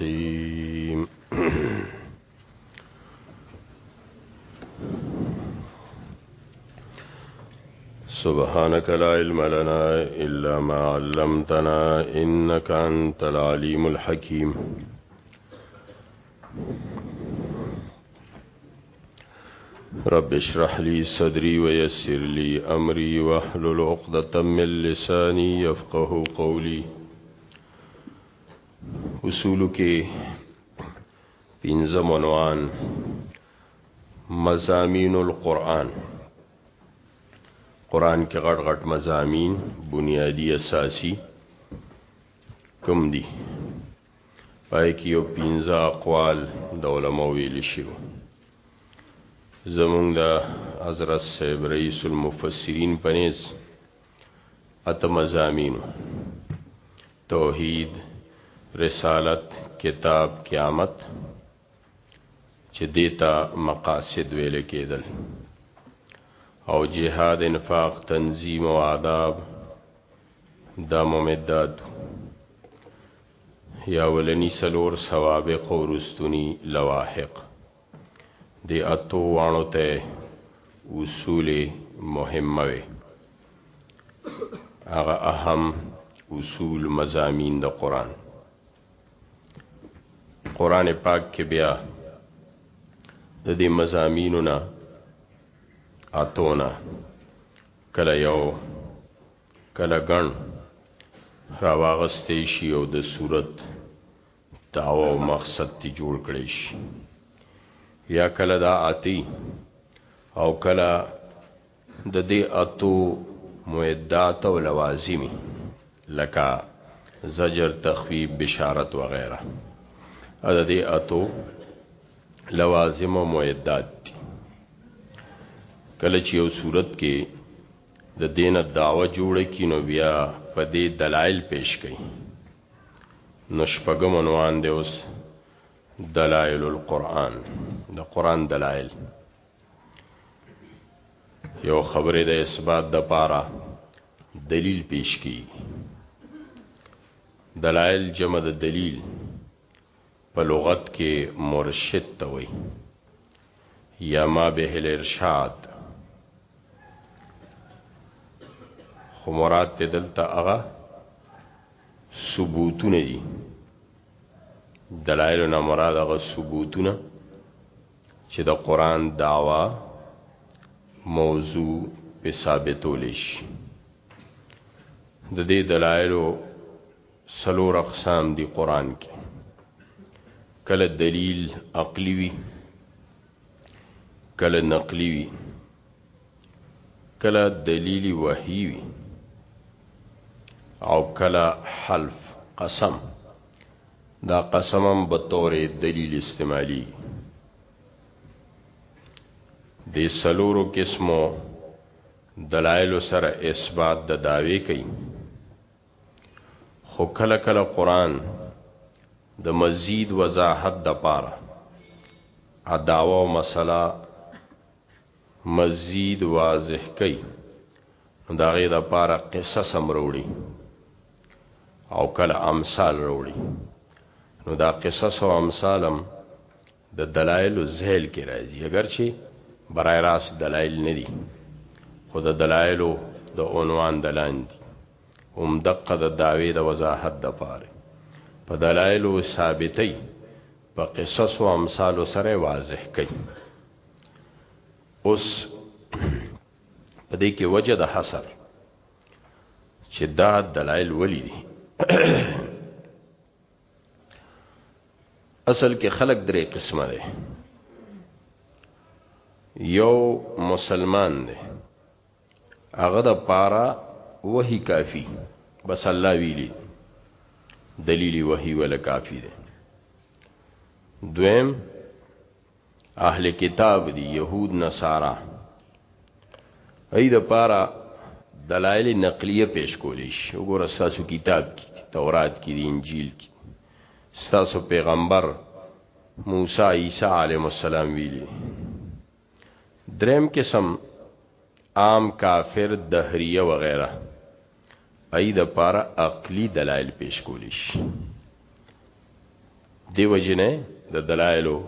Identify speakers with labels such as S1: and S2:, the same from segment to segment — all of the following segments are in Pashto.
S1: الرحيم سبحانك لا علم لنا إلا ما علمتنا إنك أنت العليم الحكيم رب اشرح لي صدري ويسر لي أمري واحلل عقدة من لساني يفقه قولي اصولو کې پنځم عنوان مزامین القرآن قرآن کې غټ غټ مزامین بنیادی اساسی کم دي پای کې یو پنځه اقوال د علماء ویل شي زمونږ د حضرت صاحب رئیس المفسرین پنيز اتم زامینو توحید، رسالت، کتاب، قیامت چې دیتا مقاصد ویل کېدل او جهاد انفاق تنظیم او آداب دا ممدات یا ولنی سلور سوابق او رستنی لواحق دی اتو وانو ته اصول مهمه وي هغه اهم اصول مزامین د قران قران پاک کې بیا د دې مزامینو نه اتونه کله یو کله ګڼ راواغستې شي او د صورت دعوه او مقصد تی جوړ کړی شي یا کله دا آتی او کله د دې اتو معدات او لوازمی لکه زجر تخویب بشارت وغیرہ د دې اتو لوازم او معدات دي کله چې یو صورت کې د دین دعوه جوړه کینو بیا په دې دلایل پیش کړي نو شپږم عنوان دی اوس دلائل القرآن د قرآن دلائل یو خبره د اثبات د پاره دلیل پیش کی دلائل جمع د دلیل په لغت کې مرشد ته وایي یا ما به الارشاد خو مراد ته دلته هغه ثبوتونه دي دلایل نه مراد هغه ثبوتونه چې د قران داوا موضوع په ثابتول شي د دې دلایلو څلور اقسام دي قران کې کله دلیل عقلی وي کله نقلی وي کله دلیل وحی وي او کله حلف قسم دا قسمم به تور دلیل استعمالی د سلورو قسمو دلایل سره اثبات د دا داوی کوي خو کله کله قرآن د مزید وضاحت د پاره اداوا او مسله مزید واضح کوي دا غي د پاره قصص امروړي او کله امثال وروړي نو دا قصص او امثالم د دلایلو ذیل کې راځي اگر چې برای راس دلایل نه دي خو د دلایلو د عنوان دلان دي هم دقه د داوی د وضاحت د پاره په دلایلو ثابتې په قصص او امثال سره واضح کړي اوس په دې کې وجه د حصر چې دا دلایل ولې دي اصل کې خلق درې قسمه دي یو مسلمان دی هغه د پارا وਹੀ کافی بس الله ویلی دلیلی وਹੀ ول کافی دی دویم اهل کتاب دی يهود نصارا اې د پارا دلایل نقلیه پیش کولی شي وګوره تاسو کتاب کې تورات کې دی انجیل کې تاسو پیغمبر موسی عیسی علیه السلام ویلي دریم قسم عام کافر دهریه وغیرہ ای د پاره عقلی دلایل پیش کولی شي دیو جنې د دلایلو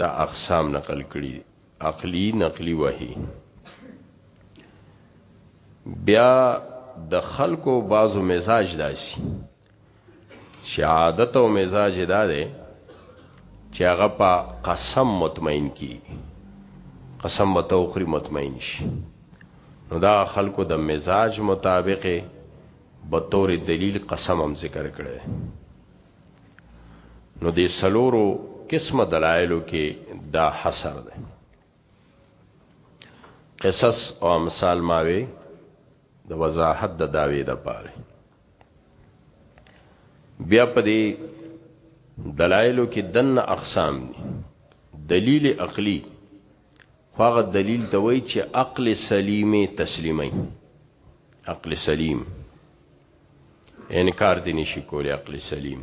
S1: دا اقسام نقل کړي عقلی نقلی وحی بیا د خلکو بعضو مزاج داسي چې عادت او مزاج دا دی چې هغه په قسم مطمئن کی قسم به توخري مطمئن شي نو دا خلکو د مزاج مطابق به تور دلیل قسم هم ذکر کړي نو د سلورو قسمه دلایلو کې دا حصر ده قصص او امثال ماوي د وضاحت د داوی د پاره بیا په دې دلایلو کې دن اقسام دي دلیل عقلی هغه دلیل ته وایي چې عقل سلیمه تسلیمي عقل سلیم انکار دي نشي کولی عقل سلیم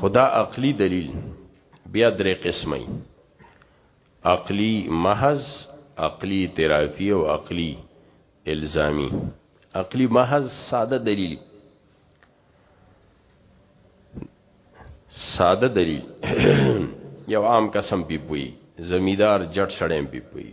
S1: خدا عقلی دلیل بیا درې قسمه عقلي محض، عقلي اعترافي او عقلي الزامي. عقلي محض ساده دلیل ساده دلیل یو عام قسم پی پوي زمیدار جټ سړیم پی پوي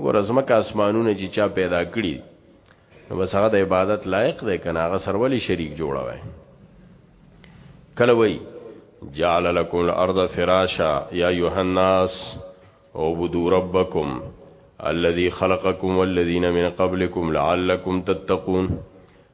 S1: ګوره ځمکه اسمانونه چې چا پیدا کړي نو بس هغه د عبادت لایق دی کنه هغه سره ولی شریک جوړوي کله وای جعل لكم الارض فراشا یا ایها الناس اعبدوا ربکم الذي خلقكم والذين من قبلكم لعلكم تتقون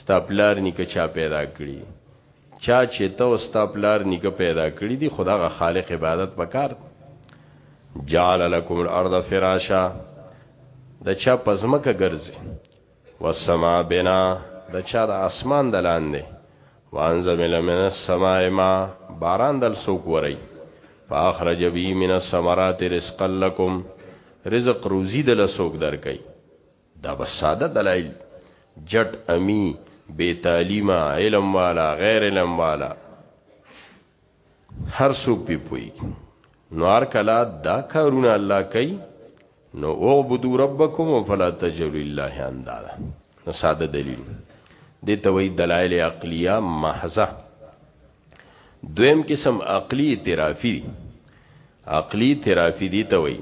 S1: ستا پلار نیکه چا پیدا کړی چا چې ته او ستا پلار نیکه پیدا کړی دی خداغه خالق عبادت پکار جعل لكم الارض فراشا د چا پزمکه ګرځي والسما بنا د چا د اسمان د لاندې وانزمل من السماء ما باران دل سوک وری فاخرج بی من الثمرات رزقا لكم رزق روزی دل سوک درکې دا به ساده دلایل جټ امی بے تعلیمه علم والا غیر علم والا هر څوک به پوي نو هر کله دا کارونه الله کوي نو اعبدوا ربکم وفلا تجعلوا لله اندادا نو ساده دلیل دي توي دلایل عقلیه محضه دویم قسم عقلی اعترافی دی عقلی اعترافی دی ته وای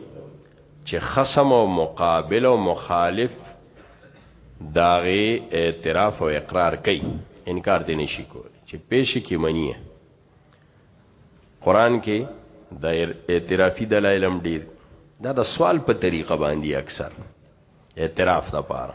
S1: چې خصم او مقابل او مخالف داغه اعتراف او اقرار کوي انکار دې نشي کول چې پیش کې منی قرآن کې د اعترافي دلایل هم ډیر دا د سوال په طریقه باندې اکثر اعتراف د پاره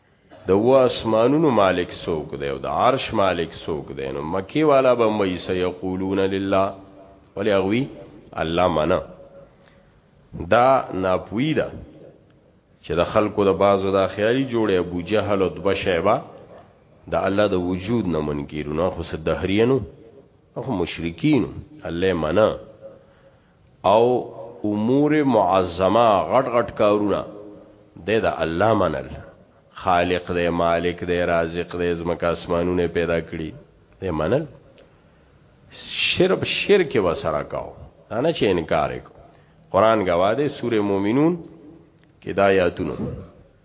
S1: د و اسمانونو مالک څوک دی او د عرش مالک څوک دی نو مکی والا به مې سيقولون لله ولی اغوی الله منه دا ناپوی ده چې د خلکو د بازو دا خیالي جوړي ابو جهل او دبا شیبه د الله د وجود نه منکرونه خو سدهرینو خو مشرکین الله منه او امور معظمه غټ غټ کارونه دی د الله منل خالق دی مالک دی رازق دی زمکه اسمانونه پیدا کړی دی منل شرب شرک وسره کاو دا نه چې انکار وکړو قران گواه دی سوره مومنون کې دا آیاتونه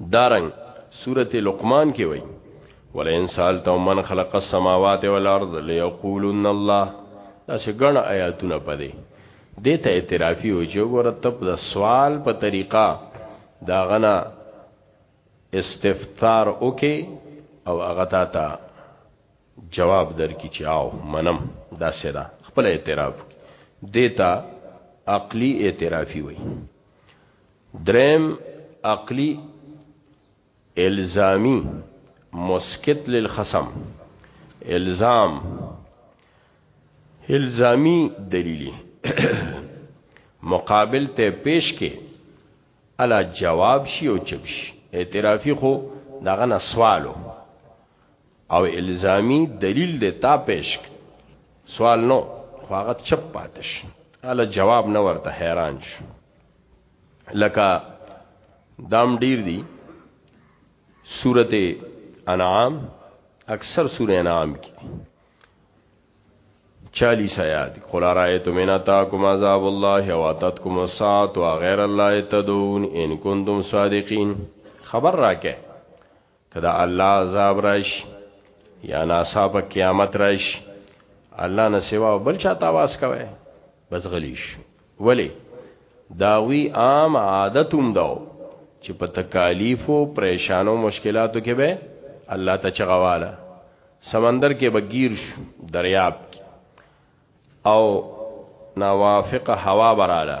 S1: دارنګ سورته لقمان کې وایي ولئن سالتم من خلق السماوات والارض ليقولن الله دا څنګه آیاتونه پدې دې ته اعترافي و چې ګوره تب د سوال په طریقه دا غنا استفطار وکي او هغه تا ته جواب درکې چې آو منم دا سره خپل اعتراف دیتا عقلی اعترافی وي دریم عقلی الزامی مسکت للخصم الزام الزامی دلیلی مقابل ته پیش کې الا جواب شي او چپ شي اعترافي خو دغه نه سوالو او الزامی دلیل د تا پیش سوال نو خواغت چپ پاتش الا جواب نه ورته حیران شو لکه دام ډیر دی سورته انعام اکثر سورہ انعام کی 40 آیات قل ارایتم ان اتاکم عذاب الله او اتتکم الساعه و غیر الله تدعون ان کنتم صادقین خبر راکه که د الله عذاب راشي یا ناصاب قیامت راشي الله نه سوا بل چا ته आवाज کوي بس غلیش ولی داوی عام عادتوم داو چې په تکالیف او پریشانو مشکلاتو کې به الله ته چغواله سمندر کې بغیر شو دریاب کې او نوافق هوا براله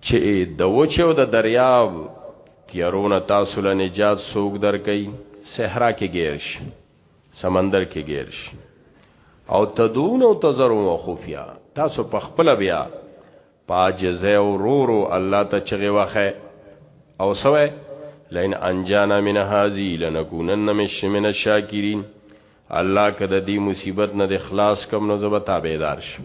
S1: چي د وچ او د درياب تيارو نه تاسو له نجات څوک درکوي؟ صحرا کي ګير شي، سمندر کي ګير شي او تدعون او تذرون خفيا تاسو په خپله بيا په عاجزۍ او ورو ورو الله ته چغې وهئ او څه وايئ، لئن انجانا من هذه لنکونن من الشاکرين الله که د دې مصيبت نه دې خلاص کړم نو زه به تابعدار شم.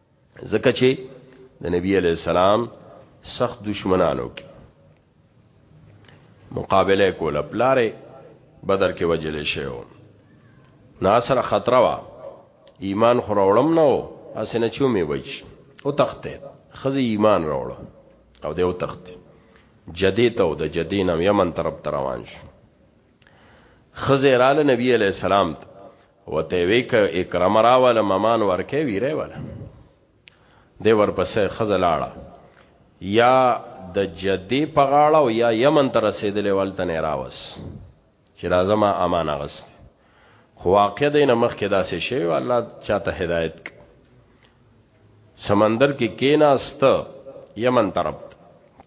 S1: ځکه چې د نبی علی السلام سخت دشمنانو کې مقابله کوله پلاره بدر کې وجل شو ناصر خطر وا ایمان خو راوړم نو اسنه چومې وچ او تخته خزي ایمان راوړ او دیو تخته جدی ته او د جدی نام یمن طرف روان شو خزه رااله نبی علیہ السلام وته وی ک اکرام راواله ممان ورکه ویره والا دی ورپسې خزه لاړه یا د جدی په غاړه او یا یمن ته رسیدلې ولته نه راوس چې لازم امان غست خو واقع دې نه مخ کې داسې شی او الله چاته هدایت سمندر کې کی کیناست یمن طرف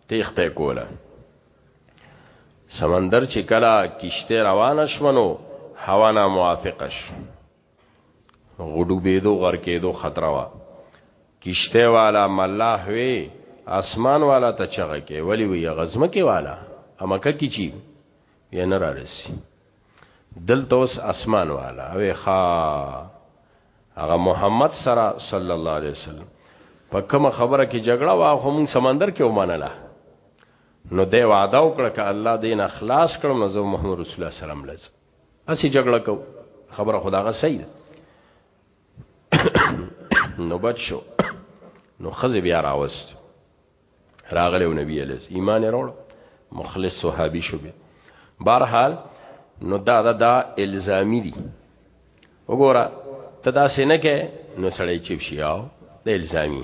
S1: تیخته کوله سمندر چې کلا کشته روان شونو هوا نه موافق شو غډو بيدو غر کېدو خطر وا کشته والا ملاح وی اسمان والا ته چغه کې ولی وی غزمه کې والا امکه کی چی یې نه رارسی دلته اوس اسمان والا وی خا هغه محمد سره صلی الله علیه وسلم په کوم خبره کې جګړه وا خو مون سمندر کې ومنله نو دی وعده وکړه ک الله دین اخلاص کړم نو زه محمد رسول الله سلام لز اسی جګړه کو خبره خداغه صحیح ده نو بچو نو خزه بیا راوست راغله نبی علیہ ایمان وروړ مخلص صحابي شو به بهرحال نو دا دا, دا الزامی دي وګوره ته دا سینه کې نو سړی چپ شیاو د الزامی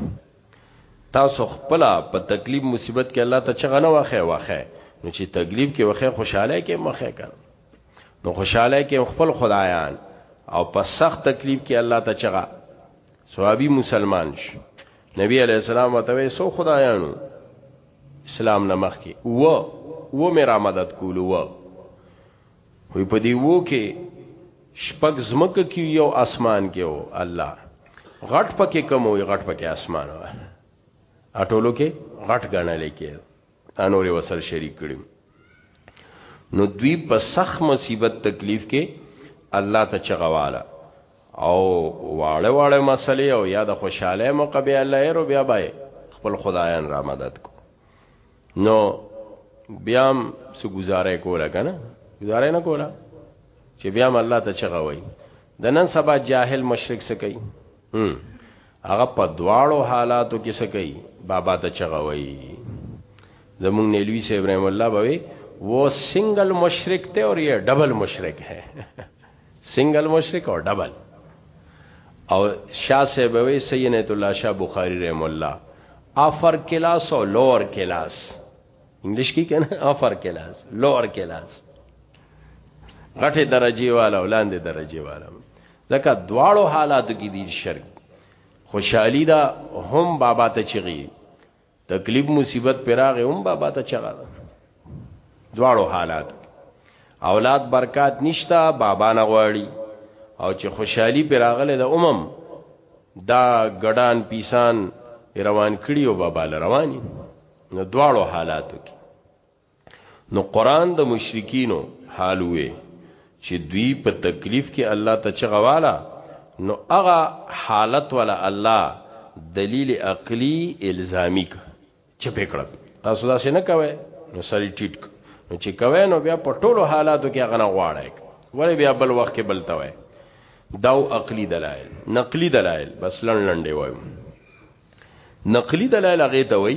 S1: تاسو خپل په تکلیف مصیبت کې الله ته چغه نه واخې واخې نو چې تکلیف کې واخې خوشاله کې مخې کړ نو خوشاله کې خپل خدایان او په سخت تکلیف کې الله ته چغه صحابي مسلمان شو نبی علی السلام وتوي سو خدایانو اسلام نه مخ کې و و میرا مدد کولو و وی په دی وو کې شپږ زمکه کې یو اسمان کې او الله غټ پکې کم وي غټ پکې اسمان و اټولو کې غټ غنل کې انوري وسل شریک کړي نو دوی په سخ مصیبت تکلیف کې الله ته چغواله او واړه واړه مسلې او یا د خوشاله مقبه الله یې رو بیا بای خپل خدایان را مدد کو نو بیا هم څه گزاره کوله کنه گزاره نه کوله چې بیا هم الله ته چغه وای د نن سبا جاهل مشرک څه کوي هغه په دواړو حالاتو کې څه کوي بابا ته چغه وای زمونږ نیلوی سے ابراهیم الله بوي وہ سنگل مشرک تھے اور یہ ڈبل مشرک ہے سنگل مشرک او ډبل او شاه صاحب وی سینۃ الله شاه بخاری رحم الله افر کلاس او لور کلاس انګلیش کې کنه افر کلاس لور کلاس غټه درجه والا ولاندې درجه والا ځکه دواړو حالاتو کې دي شرک خوشحالي دا هم بابا ته چغي تکلیف مصیبت پراغه هم بابا ته چغه ده دواړو حالات اولاد برکات نشتا بابا نه غواړي او چې خوشحالي پراغله د امم دا ګډان پیسان روان کړي او بابا رواني نو دواړو حالاتو کې نو قران د مشرکینو حال وې چې دوی په تکلیف کې الله ته چغواله نو هغه حالت ولا الله دلیل عقلی الزامی ک چې پکړه تاسو دا څه نه کوي نو سړی ټیټ نو چې کوي نو بیا په ټولو حالاتو کې غنه غواړي ولی بیا بل وخت کې بل توي داو عقلی دلایل نقلی دلایل بس لړ لړندې وایم نقلی دلائل هغه ته وای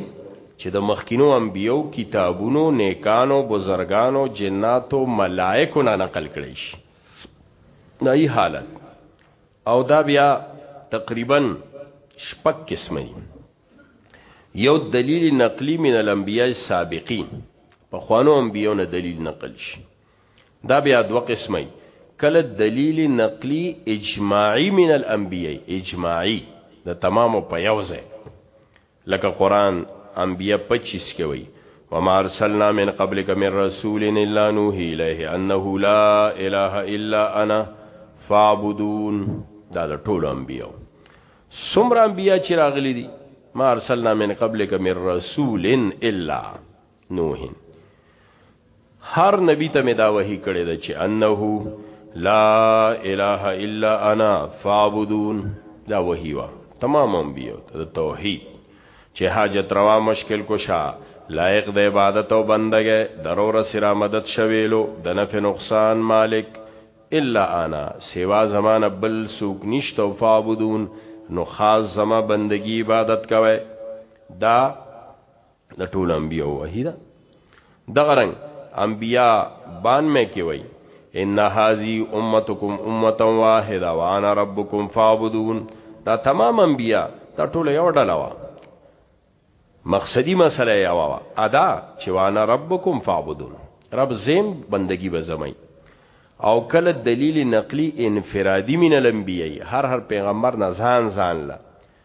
S1: چې د مخکینو انبیو کتابونو نیکانو بزرګانو جناتو ملائکو نه نقل کړي شي نه ای حالت او دا بیا تقریبا شپک قسمه یو دلیل نقلی من الانبیاء السابقین په خوانو انبیو نه دلیل نقل شي دا بیا دو قسمه کله دلیل نقلی اجماعی من الانبیاء اجماعی د تمامو په یو ځای لکه قران انبیاء 25 کې وایي وما ارسلنا من قبلك من رسول الا نوحي اليه انه لا اله الا انا فاعبدون دا د ټولو انبیاء سمرا انبیاء چې راغلي دي ما ارسلنا من قبلك من رسول الا نوحن هر نبی ته مې دا وحی کړی ده چې انه لا اله الا انا فاعبدون دا وحی وا تمام انبیو ته توحید چې حاجت روا مشکل کوشا لایق د عبادت او بندګې ضرور سره مدد شویلو د نفع نقصان مالک الا انا سوا زمانه بل سوق نشته او فعبدون نو خاص زما بندگی عبادت کوي دا د ټول انبیاء وحی ده دغه رنګ انبیاء بان مې کې وای ان هاذی امتکم امتا واحده وانا ربکم فاعبدون دا تمام انبیاء دا ټول یو ډله وا مقصدی مسله یو وا ادا چې وانا ربکم فاعبدون رب زم بندگی به زمای او کله دلیل نقلی انفرادی من الانبیاء هر هر پیغمبر نه ځان ځان لا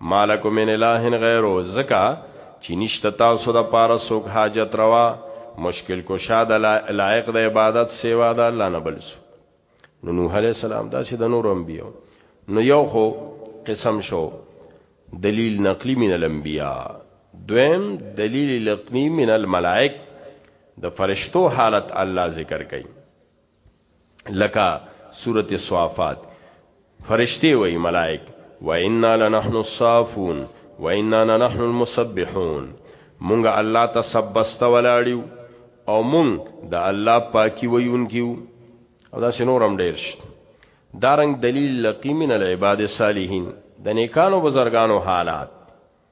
S1: مالکم من اله غیره زکا چې نشته تاسو د پاره سوک حاجت روا مشکل کشا د لایق د عبادت سیوا د الله نه بل سو نو نوح علی السلام دا چې د نور انبیو نو یو خو قسم شو دلیل نقلی من الانبیاء دویم دلیل لقنی من الملائک د فرشتو حالت الله ذکر کوي لکه سورت صوافات فرشتی وی ملائک و انا لنحن الصافون و انا لنحن المسبحون مونږه الله ته سبست ولاړیو او مونږ د الله پاکي ویونکیو او دا سينورم ډیر شت دارنګ دلیل لقی من العباد الصالحین د نیکانو بزرگانو حالات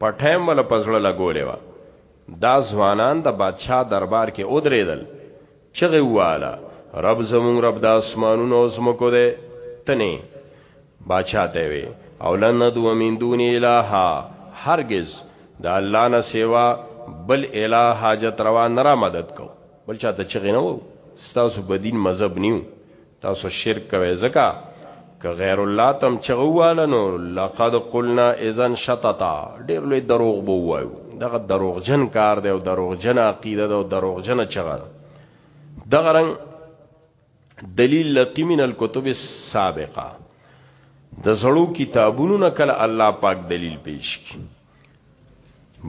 S1: پټه مو له په زړه لګولې وه. دا ځوانان د بادشاه دربار کې ودرېدل، چغې وواله، رب زموږ رب د اسمانونو او ځمکو دی، ته نې؟ بادشاه ته یې وې، او لن ندعو من دونه الها، هرګز د الله نه سېوا بل اله حاجت روا نه رامدد کوو، بل چا ته چغې نه وهو، ستاسو په دین مذهب نه یو. تاسو شرک کوي ځکه که غیر الله تم چغواله نو لقد قلنا اذا شططا ډیر لوی دروغ بو وایو دغه دروغجن کار دی او دروغجن عقیده ده او دروغجن چغه دغه رنګ دلیل لقی من الكتب السابقه د زړو کتابونو نه کله الله پاک دلیل پیش کی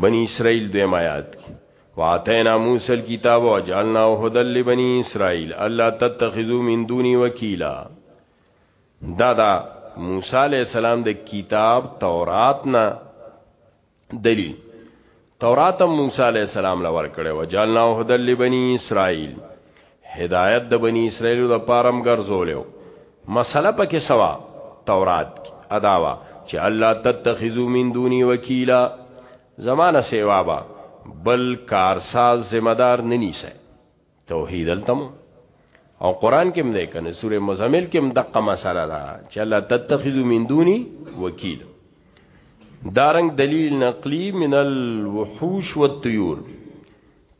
S1: بنی اسرائیل دویم آیات کی واتینا موسی الكتاب وجعلناه هدى لبني اسرائيل الا تتخذوا من دوني وكيلا دا دا موسی علیہ السلام د کتاب تورات نه دلیل تورات موسی علیہ السلام لور کړي وجعلناه هدى لبني اسرائيل هدایت د بنی اسرائیل د پارم ګرځولیو مسله پکې سوا تورات اداوا چې الله تتخذو من دوني وکیلا زمانه سیوا با بل کارساز ذمہ دار نه نیسه توحید التم او قران کې مده کنه سوره مزمل کې مدقه مساله ده چې الله تتخذو من دوني وکیل دارنګ دلیل نقلی من الوحوش والطيور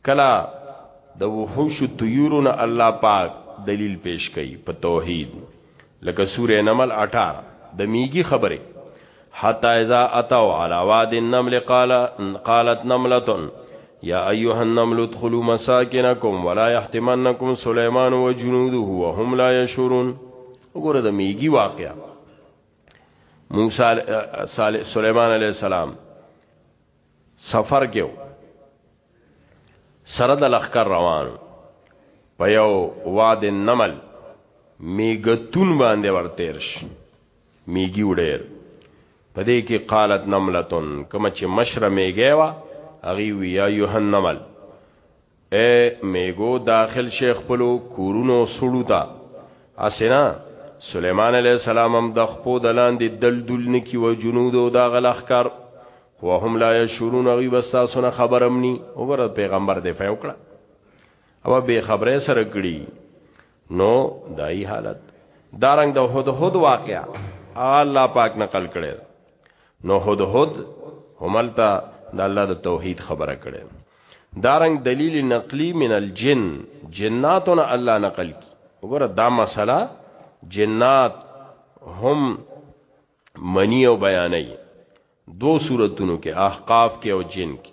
S1: کله د وحوش الطيورون الله پاک دلیل پیش کړي په توحید لکه سوره نمل 18 د میګي خبره حتا اذا اتوا على واد النمل قال قالت نمله يا ايها النمل ادخلوا مساكنكم ولا يحتمنكم سليمان وجنوده وهم لا يشعرون وګوره د میګي واقعا موسی سليمان عليه السلام سفر کې و سره د لخر روانو په یو واد نمل میګتون باندې ورتیر شي میګي وډیر پدې کې قالت نملتن کما چې مشره میګه وا اغي وی یا یوهن نمل اې میګو داخل شي خپلو کورونو سړو ته اسینا سلیمان علیه السلام هم د خپو د لاندې دل دل نکی و جنود او دا غلخ کار خو هم لا یشورون غي بستا سونه خبرم ني وګوره پیغمبر دی فیو کړه او به خبره سره کړي نو دای حالت دارنګ د دا هدهد واقعا الله پاک نقل کړي نو هدهد هملته د الله د توحید خبره کړي دارنګ دلیل نقلی من الجن جناتنا الله نقل کی وګوره دا مسله جنات هم منی او بیانې دو صورتونو کې احقاف کې او جن کې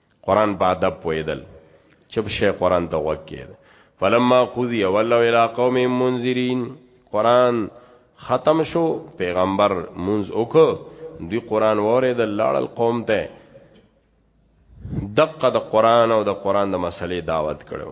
S1: قران په ادب پویدل چپ شي قران ته غوږ کېده فلما قضي ولوا الى قوم منذرين قران ختم شو پیغمبر منز اوک دی قران وره د لاړل قوم ته دقه د قران او د قران د مسلې دعوت کړو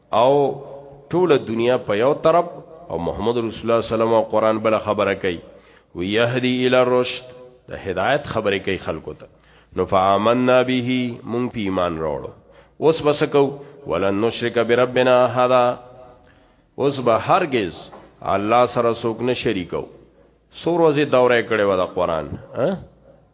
S1: او ټول دنیا په یو طرف او محمد رسول الله صلی الله علیه وسلم قرآن بل خبره کوي ويهدي الى الرشد د هدایت خبره کوي خلکو ته نو فآمنا به مونږ په ایمان راوړو اوس بسکو ولن نشرک بربنا احد اوس به هرگز الله سره څوک نه شریکو سور وځي دوره کړي و د قرآن ها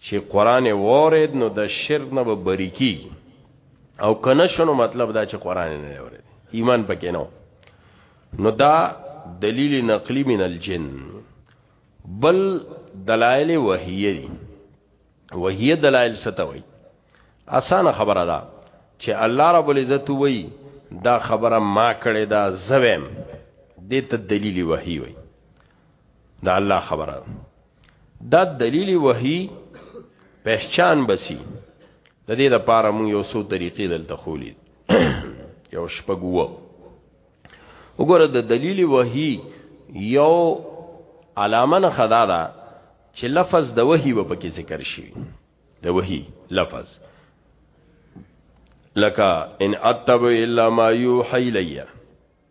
S1: چی قرآن یې وورید نو د شرک نه به بری کیږي او کنه شنو مطلب دا چې قرآن نه اورید ایمان پکې نو نو دا دلیل نقلی من الجن بل دلائل وحیه دی وحیه دلائل ستوي اسانه خبره ده چې الله رب العزت وی دا خبره ما کړې دا زویم دې ته دلیل وحی وی دا الله خبره ده دا دلیل وحی پہچان بسی د دې د پاره مون یو څو طریقې دلته خولې یو شپګو وګوره د دلیل وحی یو علامه نه خدا ده چې لفظ د وحی و پکې ذکر شي د وحی لفظ لکه ان اتبع الا ما یوحی الیه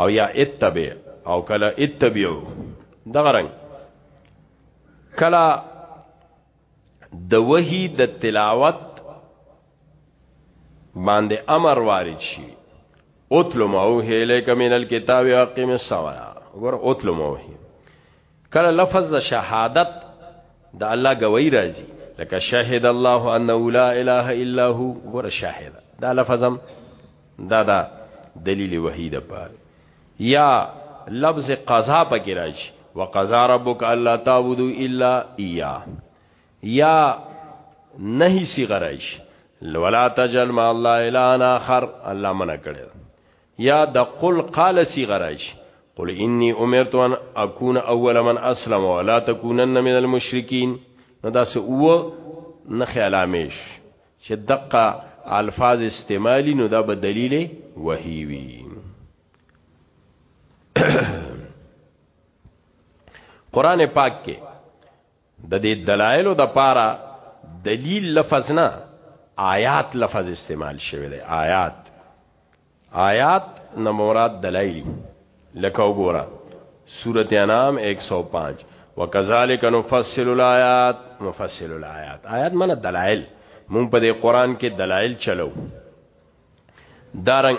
S1: او یا اتبع او کله اتبعو دغه رنګ کله د وحی د تلاوت باندې امر وارد شي اتلو موه الیک من الكتاب اقیم الصلاه ګور اتلو موه کله لفظ د شهادت د الله گواہی راځي لکه شهد الله انه لا اله الا هو ګور شاهد دا لفظم دا دا دلیل وحید پر یا لفظ قضا پکې راځي وقضا ربک الا تعبدوا الا اياه یا نهي سی غرایش ولا تجل ما الله الا اخر الله منع کړی یا د قل قال صيغه راشي قل اني امرت ان اكون اول من اسلم ولا تكونن من المشركين نو دا سه او نه خیالامش چې دقه الفاظ استعمالي نو دا به دلیل وحی وی قران پاک کې د دې دلایلو د پاره دلیل لفظ نه آیات لفظ استعمال شوی دی آیات آیات نه مراد دلایلی لکه وګوره سورته انام 105 وکذالک نفصل الایات مفصل الایات آیات معنی دلایل مون په دې قران کې دلایل چلو دارنګ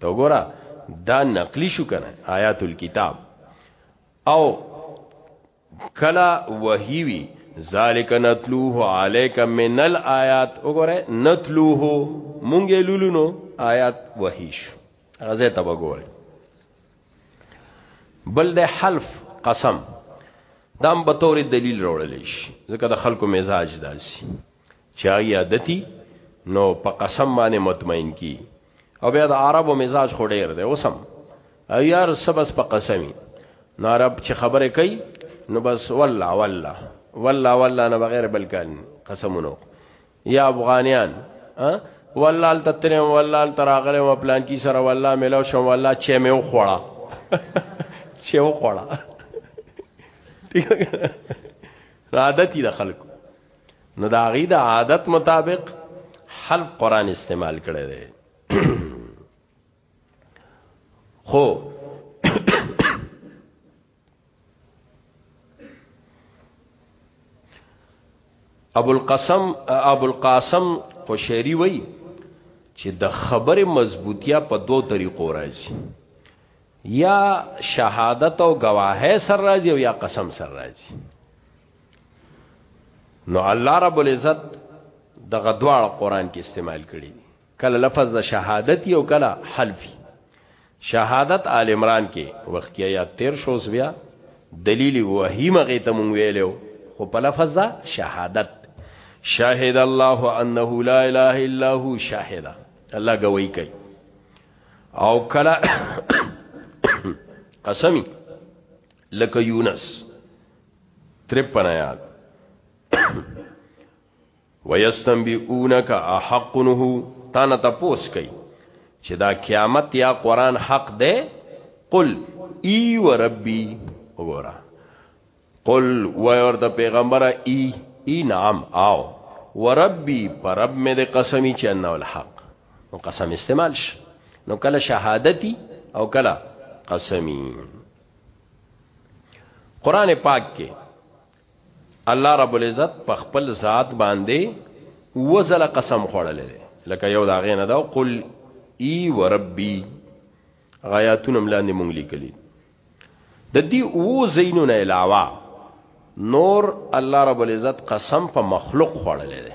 S1: ته وګوره دا نقلی شو کنه آیات الكتاب او کلا وحی وی ذالک نتلوه علیک من الآیات وګوره نتلوه مونږه لولونو آیات وحیش غزه ته وګوره بل د حلف قسم دام به تور دلیل راوړل شي ځکه د خلکو مزاج داسي چا یادتی نو په قسم باندې مطمئن کی او بیا د عربو مزاج خو ډیر دی اوسم او یار سبس په قسمی نو عرب چې خبره کوي نو بس والله والله والله والله نه بغیر بل کال قسمونو یا افغانیان والله ال تترم والله ال تراغره و پلان کی سره والله ملو شو والله چې مې و خوړه چې و خوړه عادت دي خلکو نو دا غي د عادت مطابق حلف قران استعمال کړي دي خو ابو القاسم ابو القاسم قشيري وای چې د خبره مضبوطیا په دوو طریقو راځي یا شهادت او گواهه سر راځي او یا قسم سر راځي نو الله رب العزت دغه دواړه قران کې استعمال کړي کله لفظ د شهادت یو کله حلفي شهادت آل عمران کې وخت کې یا 13 اوس بیا دلیل وحی مغه ته مونږ ویلو خو په لفظ دا شهادت شاهد الله انه لا اله الا هو شاهد الله گواہی کوي او کله قسمی لکه یونس 53 آیات ويستنبئونك احق نه تا نه تاسو کوي چې دا قیامت یا قران حق ده قل ای و ربی وګوره قل و ورته پیغمبره ای ای نعم او و ربی پر رب مې د قسمی چې انه الحق نو قسم استعمال شي نو کله شهادتي او کله قسمی قران پاک کې الله رب العزت په خپل ذات باندې وزل قسم خوړل لکه یو دا غینه دا قل ای وربی غیاتون ملاندې مونږ لیکلی د دې او زینون علاوه نور الله رب العزت قسم په مخلوق خوړل دی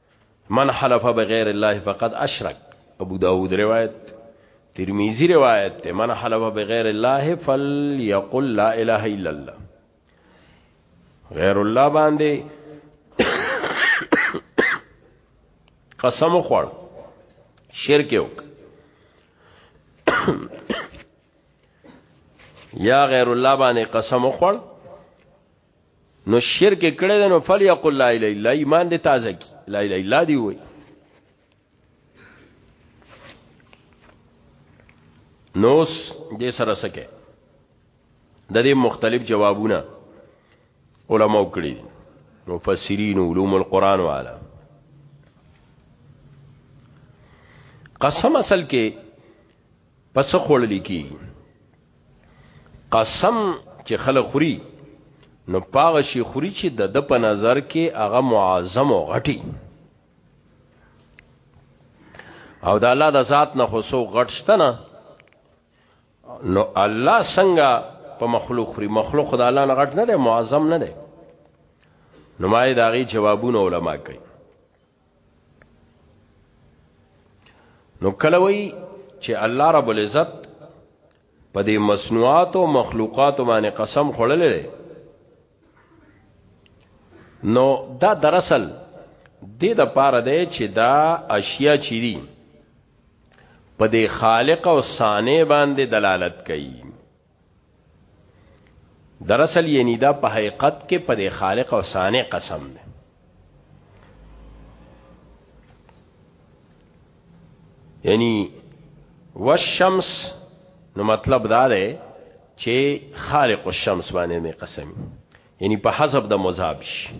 S1: من حلف بغیر الله فقد اشرک ابو داود روایت ترمذی روایت ته من حلف بغیر الله فليقل لا اله الا الله غیر الله باندې قسم خوړ شرک وک یا غیر الله باندې قسم خوړ نو شرک کړه نو فلیقل لا اله الا ایمان دې تازه کی لا اله الا دی وای نوس دې سره سکه د دې مختلف جوابونه علماء کړی مفسرین علوم القرآن والا قسم اصل کې پس خوړل کی قسم چې خلک خوري نو پاغه شي خوري چې د د په نظر کې هغه معظم او غټي او د الله د ذات نه خو سو غټ شته نه نو الله څنګه په مخلوق خوري مخلوق خدای الله نه غټ نه دی معظم نه دی نو ما دا غي جوابونه علما کوي نو کله وی چې الله رب العزت په دې مصنوعات او مخلوقات باندې قسم خړلې نو دا دراصل د دې د پاره دی چې دا اشیاء چيري په دې خالق او صانع باندې دلالت کوي دراصل یعنی دا په حقیقت کې په خالق او صانع قسم دی یعنی والشمس نو مطلب دا دی چې خالق الشمس باندې می قسم یعنی په حسب د مذهب شي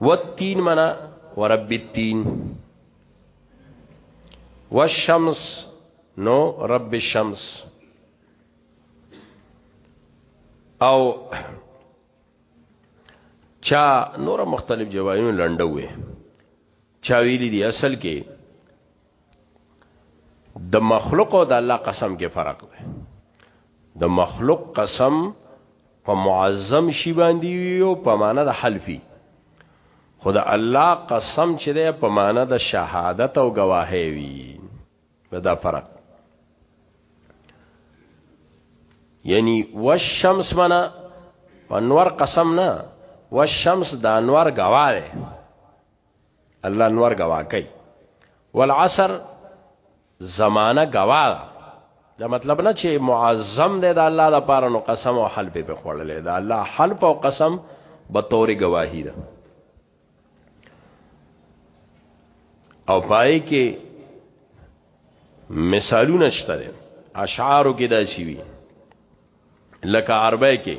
S1: والتین منا ورب التین والشمس نو رب الشمس او چا نور مختلف جوایونه لنډوي چا ویلي دي اصل کې د مخلوق او د الله قسم کې فرق دی د مخلوق قسم په معظم شی باندې وی او په معنا د حلفي خدا الله قسم چې ده په معنا د شهادت او گواهی وی دا فرق یعنی والشمس منا انور قسم نه والشمس د انور گواه ده الله انور گواه کوي والعصر زمانه ګواه ده دا مطلب نه چې معظم دی د الله د پاره نو قسم او حلف به خوړلې دا الله حلف او قسم به توري گواهی ده او پای کې مثالونه شته اشعارو کې دا شی وی لکه عربه کې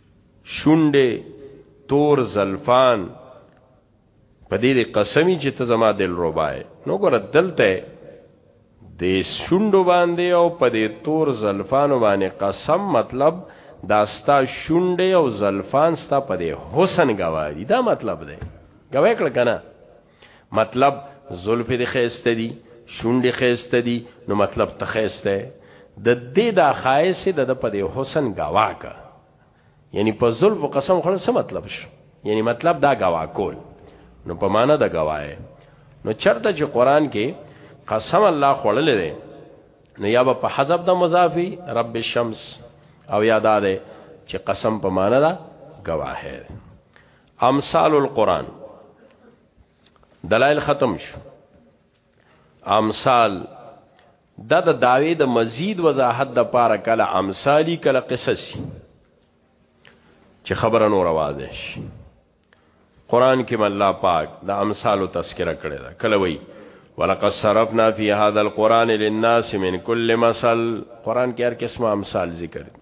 S1: شونډې تور زلفان په دې قسمی چې ته زما دل ربای نو ګره دلته د شونډو باندې او په دې تور زلفانو باندې قسم مطلب دا ستا شونډې او زلفان ستا په دې حسن گواهی دا مطلب دی گواهی کړ کنه مطلب زلفې د خيسته دي شونډې خيسته دي نو مطلب ته خيسته د دې د خایسه د په دې حسن گواکا یعنی په زلف قسم خور څه مطلب شو یعنی مطلب دا گوا کول نو په معنا د گواه نو چرته چې قران کې قسم الله خړل دی نو یا په حذف د مضافي رب الشمس او یاد ده چې قسم په معنا دا گواه دی امثال القرآن دلائل ختم شو امثال دا د داوی د مزید وضاحت د پاره کله امثالی کله قصصی چې خبره نور واضح شي قران کې الله پاک د امثال تذکرہ کړی دا کله وی ولقد صرفنا فی هذا القران للناس من كل مثل قران کې هر قسمه امثال ذکر دي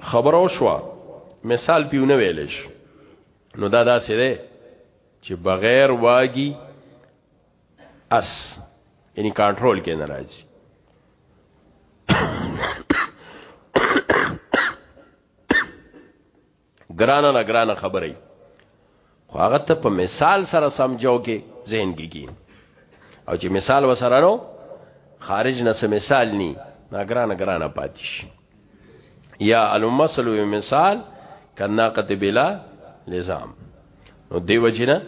S1: خبره وشوه مثال پیونه ویلش نو دا داسې ده چې بغیر واګي اس یعنی کنټرول کې نه راځي ګرانه نه ګرانه خبرې خو هغه ته په مثال سره سمجاو کې ذهن کې کی او چې مثال وسره نو خارج نه سم مثال ني نه ګرانه ګرانه پاتیش یا المثل مثال کناقت بلا لزام نو دیو جنا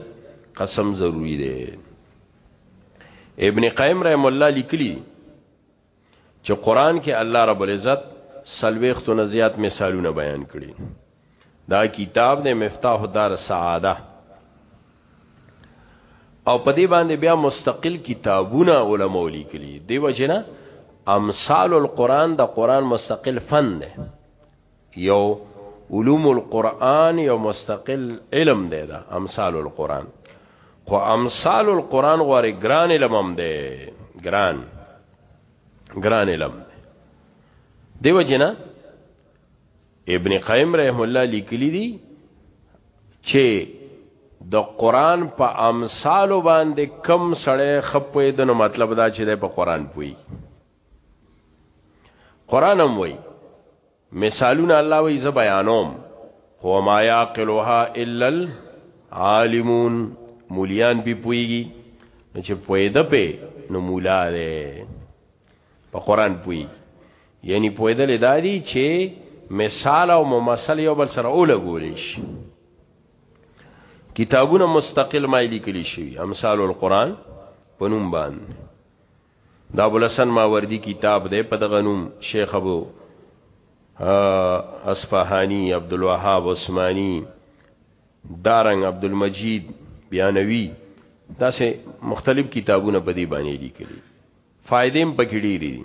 S1: قسم ضروری دی ابن قیم رحم الله لیکلی چې قران کې الله رب العزت سلويختو نه زیات مثالونه بیان کړي دا کتاب د مفتاح دار سعاده او په دې باندې بیا مستقل کتابونه علما لیکلي دی وجنه امثال القرآن د قرآن مستقل فن دی یو علوم القرآن یو مستقل علم دی دا امثال القرآن خو امثال القرآن غواره ګران علم هم دی ګران ګران علم دی دیو جنا ابن قیم رحم الله لیکلی دی چې د قرآن په امثال باندې کم سړی خپوی دنو مطلب دا چې دی په قرآن پوی قران هم وای مثالونه الله وای ز بیانوم هو ما یاقلها الا العالمون مولیان به پویږي چې پویده په نو مولا ده په قران پوی یعنی پویدل دادی چې مثال او ممثل یو بل سره اوله ګولیش کتابونه مستقل ما لیکلی شي امثال القرآن پنوم باندې دا بلسن ماوردی کتاب دی په دغه نوم شیخ ابو اصفهانی عبد الوهاب عثماني دارنګ عبد المجید بیانوی دا سه مختلف کتابونه په دې باندې لیکلي فائدې هم پکې ډېری دي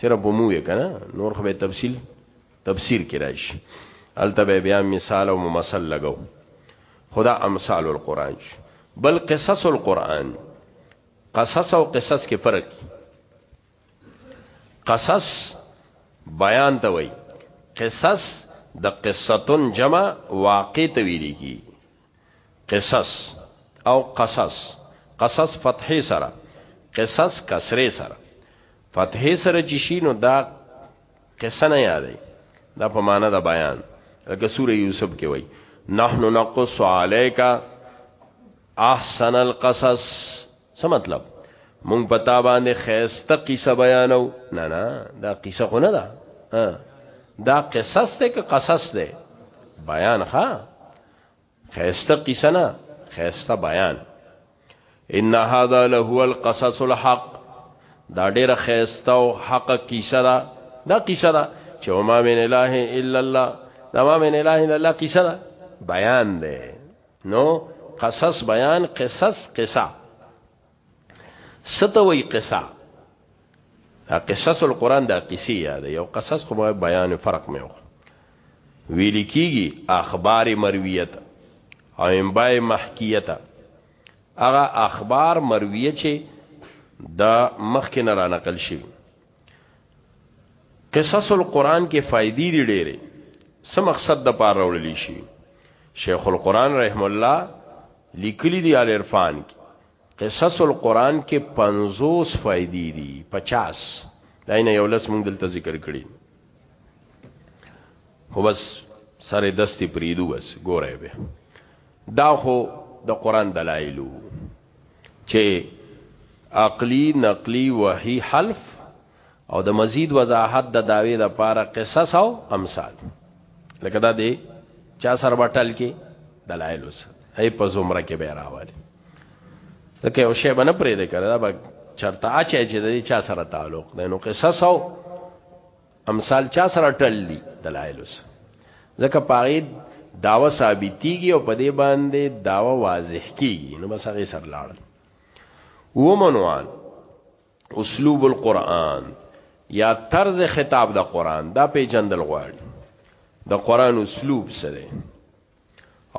S1: صرف به موې کنه نور خو به تفصیل تفسیر کې راشي الته به بیا مثال او ممثل لګاو خدا امثال القرآن شي بل قصص القرآن قصص او قصص کې فرق قصص بیان ته وای قصص د قصتون جمع واقع ته ویل کی قصص او قصص قصص فتحې سره قصص کسرې سره فتحې سره چې شینو دا قصه نه یادې دا په معنا د بیان لکه سوره یوسف کې وای نحن نقص عليك احسن القصص څه مطلب مونږ پتا باندې خيسته قصه بیانو نه نه دا قصه خو نه ده دا قصص ته که قصص ده بیان ها خیسته قصه نه خیسته بیان ان هذا له هو القصص الحق دا ډیره خیسته او حق قصه ده دا قصه ده چې ما من اله الا الله دا ما من اله الا الله قصه ده بیان ده نو قصص بیان قصص قصه سته وی قصه قصص القرآن دا قصی یاد یو قصص خو ما بیان فرق میو ویلی کیگی اخبار مرویت او انبای محکیت اغا اخبار مرویه چه دا مخکې نه را نقل شي قصص القرآن کې فائدې دي ډېرې څه مقصد د پاره وړل شي شیخ القرآن رحم الله لیکلی دی العرفان کی قصص القرآن کې 50 فائدې دي 50 دا نه یو لس موږ دلته ذکر کړی هو بس سره دستي پریدو بس ګوره به دا خو د قرآن دلایلو چې عقلی نقلی وحی حلف او د مزید وضاحت د داوی د پاره قصص او امثال لکه دا دی چا سر بټل کې دلایل وس هي په زمره کې به راوالي ځکه یو شی باندې پرې ده کړه دا چرته اچي چې د چا سره تعلق ده نو قصص او امثال چا سره ټل دي دلایل وس ځکه پاره داوا ثابتيږي او په دې باندې داوا واضح کیږي نو بس هغه سر لاړل ومنوان اسلوب القرآن یا طرز خطاب د قرآن دا پیجندل غواړي د قرآن اسلوب سره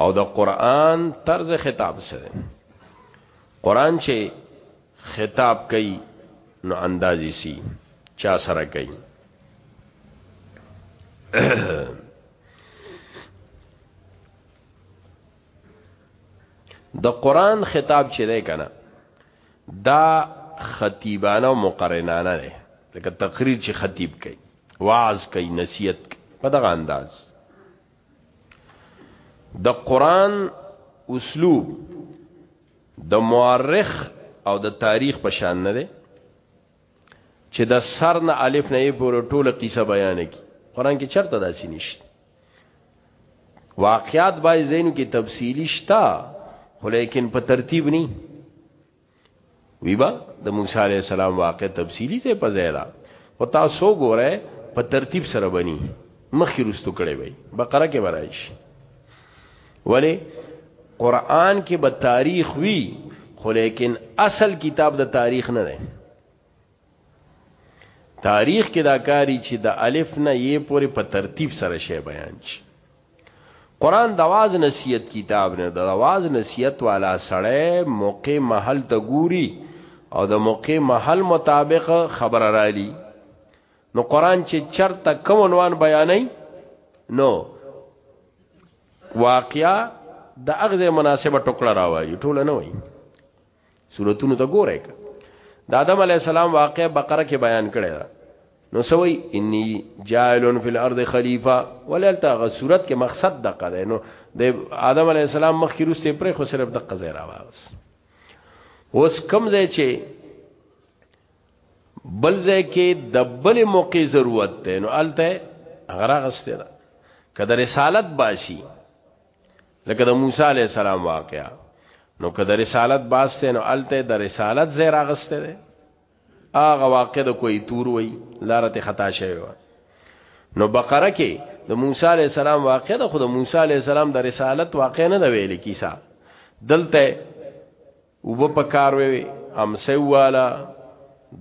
S1: او د قرآن طرز خطاب سره قرآن چې خطاب کوي نو اندازې سي چا سره کوي د قرآن خطاب چې دی کنه دا خطیبانه او مقرنانه ده لکه تقریر چې خطیب کوي واعظ کوي نصیحت کوي په دغه انداز د قران اسلوب د مورخ او د تاریخ په شان نه ده چې د سر نه الف نه پورې ټوله قصه بیان کی قران کې چرته داسې نشته واقعات بای زینو کې تفصیلی شتا خو لیکن په ترتیب نه وی با د موسی علی السلام واقع تفصیلی ته په زیرا او تاسو ګوره په ترتیب سره بنی مخکې رستو کړي وي بقره کې ورایش ولی قران کې به تاریخ وی خو لیکن اصل کتاب د تاریخ نه دی تاریخ کې دا کاری چې د الف نه یې پورې په ترتیب سره شی بیان شي قران د واز نصیحت کتاب نه د واز نصیحت والا سړی موقع محل ته ګوري او د موقع محل مطابق خبر را لي نو قران چې چرته کوم عنوان بیانې نو واقعیا د اغزه مناسبه ټوکړه راوایي ټوله نه وایي سورتونو ته ګورئ د آدم علی السلام واقع بقره کې بیان کړی دا نو سوی انی جائلون فی الارض خلیفہ ولالتا غ صورت کې مقصد دقه دی نو د آدم علی السلام مخ کې روسته پرې خو صرف دقه زیرا واغس اوس کم ځای چې بل ځای کې د بل موقع ضرورت دی نو الته غره غسته ده کله رسالت باشي لکه د موسی علی السلام واقعا نو که د رسالت باسته نو الته د رسالت زیر اغسته ده اغه واقع د کوی تور وی لارته خطا شوی و نو بقره کې د موسی علی السلام واقع د خود موسی علی السلام د رسالت واقع نه د ویل کیسه دلته وب په کار وی هم سیوالا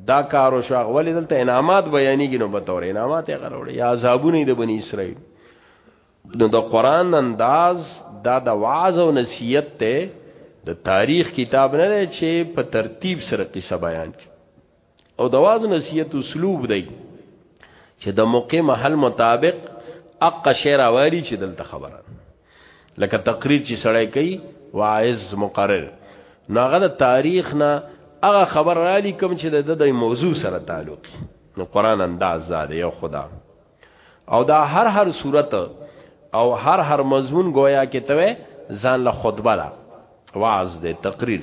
S1: دا کارو شو غولې دلته انعامات بیانېږي نو به تور انعامات یې غروړي یا عذابونه د بنی اسرائیل نو د قران انداز دا د وعظ او نصیحت ته د تاریخ کتاب نه دی چې په ترتیب سره قصه بیان کړي او د واز نصیحت اسلوب دی چې د موقع محل مطابق اق شعر اواری چې دلته خبره لکه تقریر چې سړی کوي واعظ مقرر ناغه د تاریخ نه هغه خبر را لیکم چې د د موضوع سره تعلق نو قران انداز زاده یو خدا او دا هر هر صورت او هر هر مضمون گویا کې ته ځان له خطبه ده واعظ ده تقریر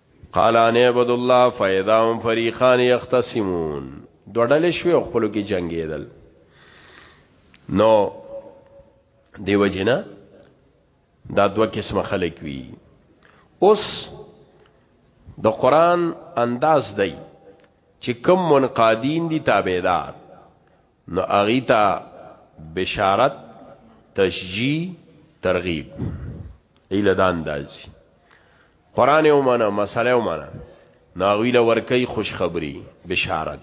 S1: قال ان عبد الله فاذا هم فريقان يختصمون دوړل شوی خپل کې جنگیدل نو دیو جنا دا دوه قسمه خلک وی اوس د قران انداز دی چې کم منقادین دي تابعدار نو هغه ته بشارت تشجیع ترغیب ایله دا اندازي قران یو معنا مسله یو معنا ناویله ورکی خوشخبری بشارت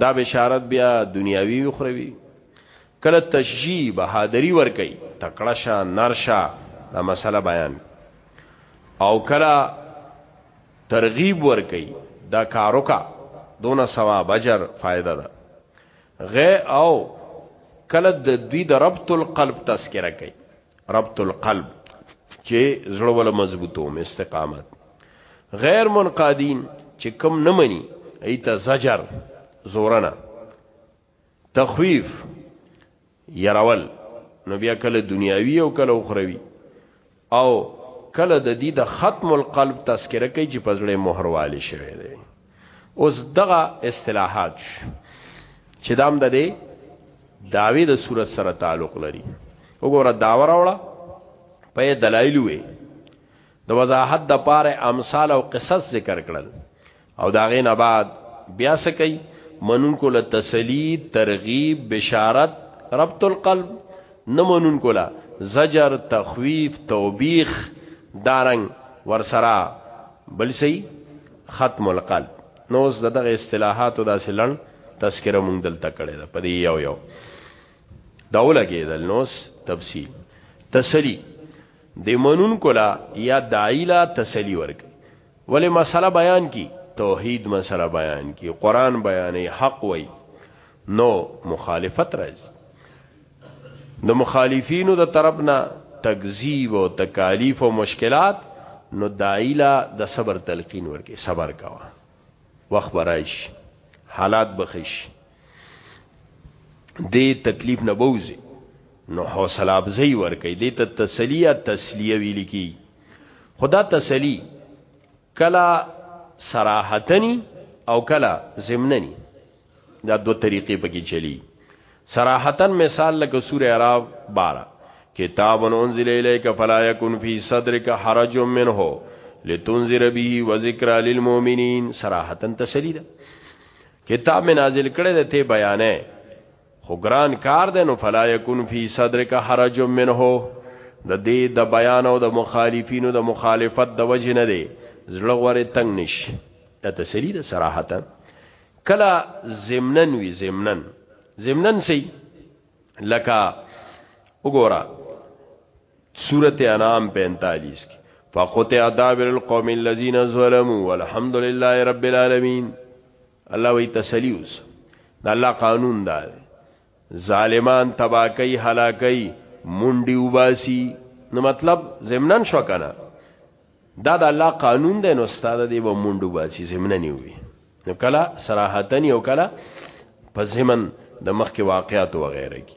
S1: دا بشارت بیا دنیاوی او اخروی کله تشجیع بهادری ورکی تکړه شه نرشه دا مسله بیان او کله ترغیب ورکي دا کارو کا دونه ثواب اجر فائدہ ده غ او کله د دوی د ربط القلب تذکرہ کوي ربط القلب چې زړه ول مضبوطو استقامت غیر منقادین چې کم نه مني ایت زجر زورنا تخویف يرول نو بیا کله دنیاوی او کله اخروی او کله د دې د ختم القلب تذکره کوي چې پزړې مهر والی شوی دی اوس دغه اصطلاحات چې دام د دې داوی د صورت سره تعلق لري وګوره داور اوړه په دلایل وي د وضاحت د پاره امثال او قصص ذکر کړل او دا غین بعد بیا سکی منون کولا تسلی ترغیب بشارت ربط القلب نه منون کولا زجر تخویف توبیخ دارنګ ورسرا بل سی ختم القلب نو اوس دغه اصطلاحات او داسې لړ تذکره مونږ دلته کړی دا په یو یو داوله کېدل نو تفصیل تسلی د منون کولا یا دایلا تسلی ورک ولی مسله بیان کی توحید مسله بیان کی قران بیانې حق وای نو مخالفت راځي د مخالفینو د طرفنا تکذیب او تکالیف او مشکلات نو دایلا د صبر تلقین ورکی صبر کوا وخت برایش حالات بخش دې تکلیف نه بوزي نو حوصله افزای ورکی دې ته تسلیه تسلیه ویل کی خدا تسلی کلا صراحتنی او کلا ضمننی دا دو طریقې پکې چلی صراحتن مثال لکه سوره اعراف 12 کتاب انزل الیک فلا یکن فی صدرک حرج منه لتنذر به وذکر للمؤمنین صراحتن تسلی ده کتاب می نازل کړه ته بیانې خو ګران کار دی نو فلا یکون فی صدرک حرج منه د دې د بیان او د مخالفینو د مخالفت د وجه نه دی زړه غوړې تنگ نش دا تسلی د صراحت کلا زمنن وی زمنن زمنن سی لکا وګورا سورت انعام 45 کی فقط ادابر القوم الذين ظلموا والحمد لله رب العالمين الله وی تسلی اوس دا الله قانون دا دی ظالمان تباکی هلاکی منډي وباسي نو مطلب زمنن شو کنه دا د الله قانون دی نو استاد دی به منډو باسي زمنن وي نو کله صراحتن یو کله په زمن د مخکې واقعات و غیره کې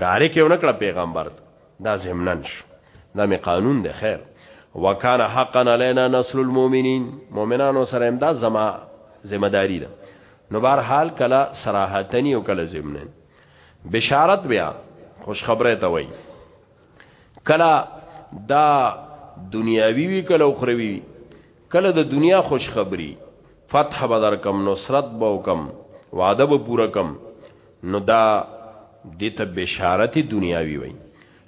S1: ډایرک یو نکړه پیغمبر دا زمنن شو دا می قانون دی خیر وکانه حقا علينا نصر المؤمنین مؤمنانو سره امداد زما ذمہ داری ده نو بهر حال کلا صراحتنی او کلا زمنن بشارت بیا خوش خبره ته وای کلا دا دنیاوی وی کلا اخروی وی کلا د دنیا خوش خبری فتح بدر کم نصرت بو کم وعده به پورا کم نو دا دیت بشارت دنیاوی وی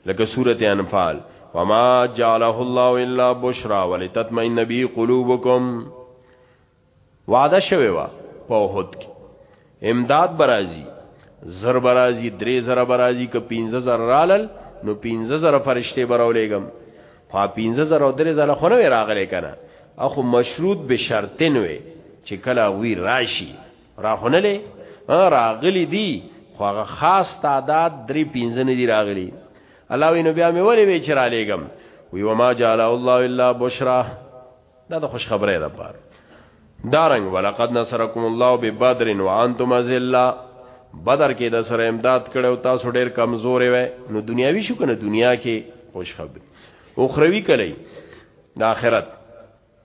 S1: لکه سورت انفال وما جعله الله الا بشرا ولتطمئن به قلوبکم وعده شوی وا په هوت کې امداد برازي زر برازي درې زر برازي ک 15 زر رالل نو 15 زر فرشته براولېګم خو 15 زر او درې زر خو نه راغلي کنه اخو مشروط به شرطن وي چې کله وی راشي راخونلې راغلي دي خو هغه خاص تعداد درې پنځه نه دي راغلي الله وینو بیا مې ولې وی چې را لېګم وی وما جعل الله الا بشرا دا د خوش خبره ده پار دارنګ ولقد نصرکم الله ببدر وانتم ذللا بدر کې د سره امداد کړو تاسو ډېر کمزورې وای نو دنیاوی شو کنه دنیا کې خوش خبر اخروی کلی د آخرت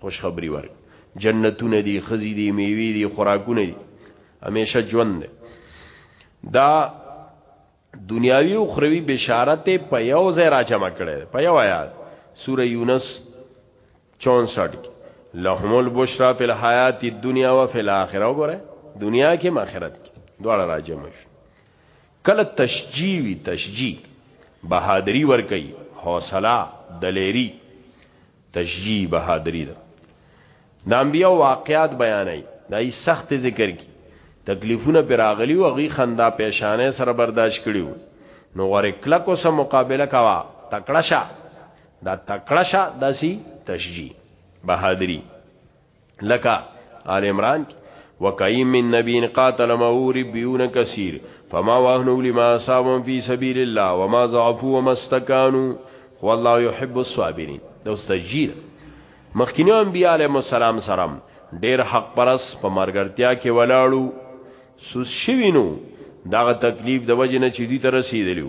S1: خوشخبری ورک جنتونه دی خزی دی میوی دی خوراکونه دی همیشه ژوند دی دا دنیاوی او خروی بشارت په یو ځای را جمع کړي په یو آیات سوره یونس 64 کې لهم البشرا فی الحیات الدنیا و فی الاخره وګوره دنیا کې هم آخرت کې دواړه را جمع شي کله تشجیع وی تشجیع بهادری ور کوي حوصله دلیری تشجیع بهادری ده د انبیاء واقعات بیانای دای سخت ذکر کی تکلیفونه پر اغلی او غی خندا پېښانه سره برداشت کړیو نو غره کلکو سره مقابله کوا تکړه شه دا تکړه شه داسی تشجیع بهادری لکه آل عمران کې وکایم من نبی قاتل معور بیون کثیر فما وهنوا لما اصابهم في سبيل الله وما ضعفوا وما استكانوا والله يحب الصابرين دا تسجیل مخکینو انبیاء علیهم السلام سره ډیر حق پرس په مرګرتیا کې ولاړو سوس شوینو داغه تکلیف د وجه نه چې دوی ته رسیدلی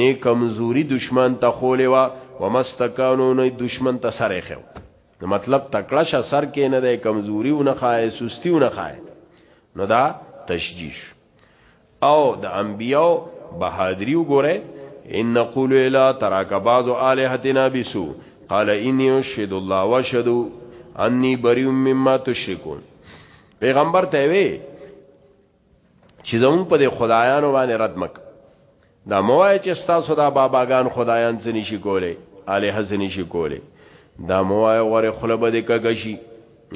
S1: نه کمزوري دشمن ته خولې وا ومستکانو نه دشمن ته سره خو نو مطلب تکړه شه سر کې نه ده کمزوري ونه خای سستی ونه خای نو دا تشجیش او د انبیو بهادری وګوره ان نقول الا تراک بعض الہتنا بسو قال اني اشهد الله واشهد اني بريء مما تشركون پیغمبر ته وی چې زمون په دې خدایانو باندې رد مک دا موای چې تاسو دا باباګان خدایان ځنی شي کولای اله ځنی شي کولای دا موای غره خله به دې کګشي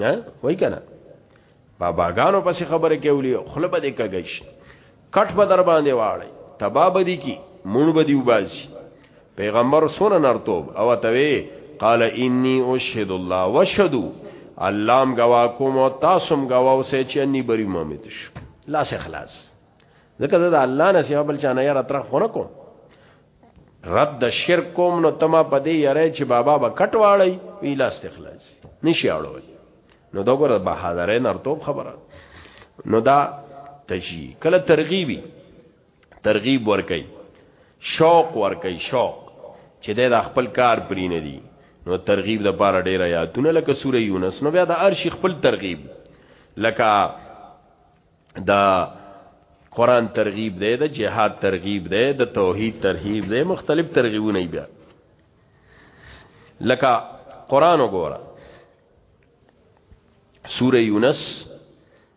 S1: ها وای کنه باباګانو پسې خبره کولی خله به دې کګشي کټ به در باندې واړی تبا بدی کی مون بدی وباسي پیغمبر سونه نرتوب او توی قال انی اشهد الله واشهدو الله م گوا کوم او تاسو م گوا او سه چې انی بری مامت شو لاس اخلاص ځکه دا الله نه سیوا بل چانه یاره تر خونه کوم رد د شرک کوم نو تما پدې یاره چې بابا به کټواړی وی لاس اخلاص نشي اړول نو دا ګره بهادرې نرتوب خبره نو دا تشی کله ترغیبی ترغیب ورکي شوق ورکي شوق چې د خپل کار پرې نه دي نو ترغیب د پاره ډیر آیاتونه لکه سوره یونس نو بیا د ارش خپل ترغیب لکه دا قران ترغیب دی د جهاد ترغیب دی د توحید ترغیب دی مختلف ترغیبونه بیا لکه قران وګوره سوره یونس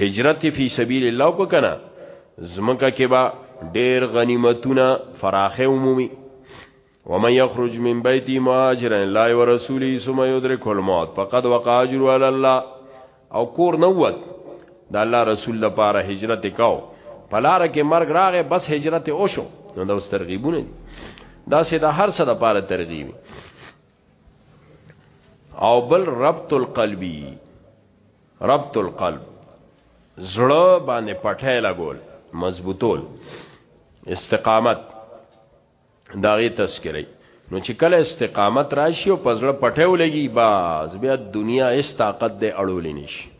S1: هجرت فی سبیل الله کو کنه زمکه کې با ډیر غنیمتونه فراخه عمومي ومن يخرج من بيتي مهاجرا لا ورسوله ثم يدرك الموت فقد وقع اجر على الله او کور نووت د الله رسول لپاره هجرت کاو پلار کې مرګ راغې بس هجرت او شو نو دا اوس ترغیبونه دي دا سه د هر څه لپاره ترغیب او بل ربط القلبی ربط القلب زړه باندې پټه لګول مضبوطول استقامت داغه تذکرې نو چې کله استقامت راشي او پزړه پټه ولګي باز بیا دنیا اس طاقت دې اړول نشي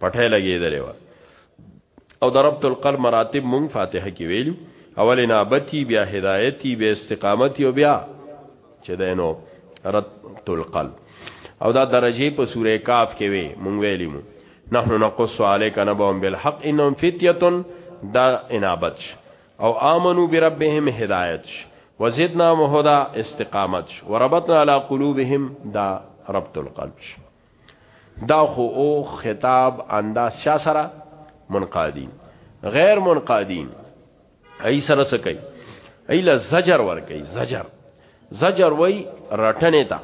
S1: پټه لګېدلې و او د ربط القلب مراتب مونږ فاتحه کې ویلو اول نابتی بیا هدایتی بیا استقامتی او بیا چې دینو ربط القلب او دا درجه په سوره کاف کې وی مونږ ویلی مو نحنو نقص عليك نبأهم بالحق انهم فتيه دا انابت او امنو بربهم هدایت وزدنا مهدا استقامت وربطنا على قلوبهم دا ربط القلب دا خو او خطاب انداز شا سره منقادین غیر منقادین ای سره سکی ای له زجر ور کوي زجر زجر وای رټنه تا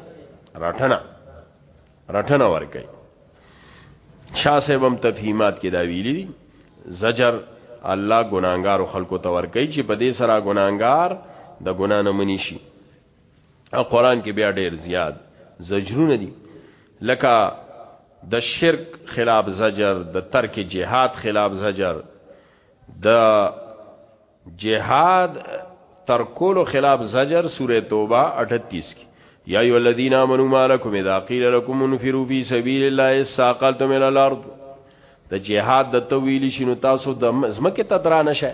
S1: رټنه رټنه ور کوي شاه صاحب هم تفهیمات کې دا ویلي دي زجر الله ګناګار خلکو ته ور کوي چې په دې سره ګناګار د ګنا نه منی شي او قران کې بیا ډیر زیات زجرونه دي لکه د شرک خلاف زجر د ترک جهاد خلاف زجر د جهاد ترکولو خلاف زجر سوره توبه 38 کې یا ایو الذین آمنوا ما لكم اذا قیل لكم انفروا فی سبیل الله ساقلتم الى الارض د جهاد د تویل شنو تاسو د زمکه تدرانه شه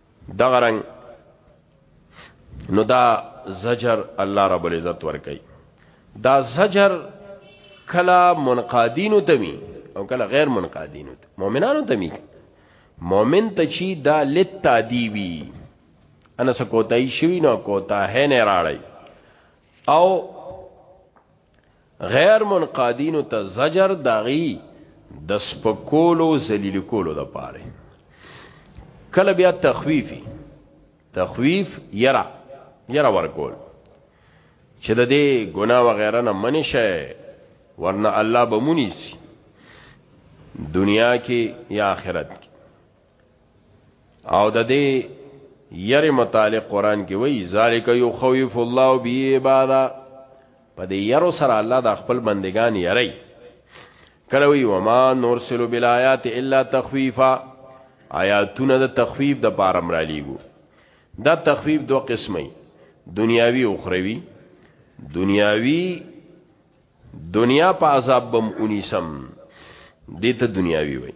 S1: دغه رنګ نو دا زجر الله رب العزت ور کوي دا زجر کلا منقادینو تمی او کلا غیر منقادینو تمی مؤمنانو تمی مؤمن ته چی دا لتادیبی انا سکوتای شوی نو کوتا ہے نه راړی او غیر منقادینو ته زجر داغي د سپکولو ذلیل کولو د پاره کله بیا تخویفی تخویف یرا یرا ورکول چې د دې ګنا و غیره نه منی شي ورنه الله به مونیس دنیا کې یا آخرت کې او د دې یری متعلق قران کې وایي ذالک یخوف الله بی عبادا په دې یرو سره الله د خپل بندگان یری کله وی وما نرسل بالآیات الا تخویفا آیاتونه د تخویف د پاره مرالیګو دا تخویف دو قسمه دنیاوی او اخروی دنیاوی دنیا په عذاب بم اونیسم دته دنیاوی وای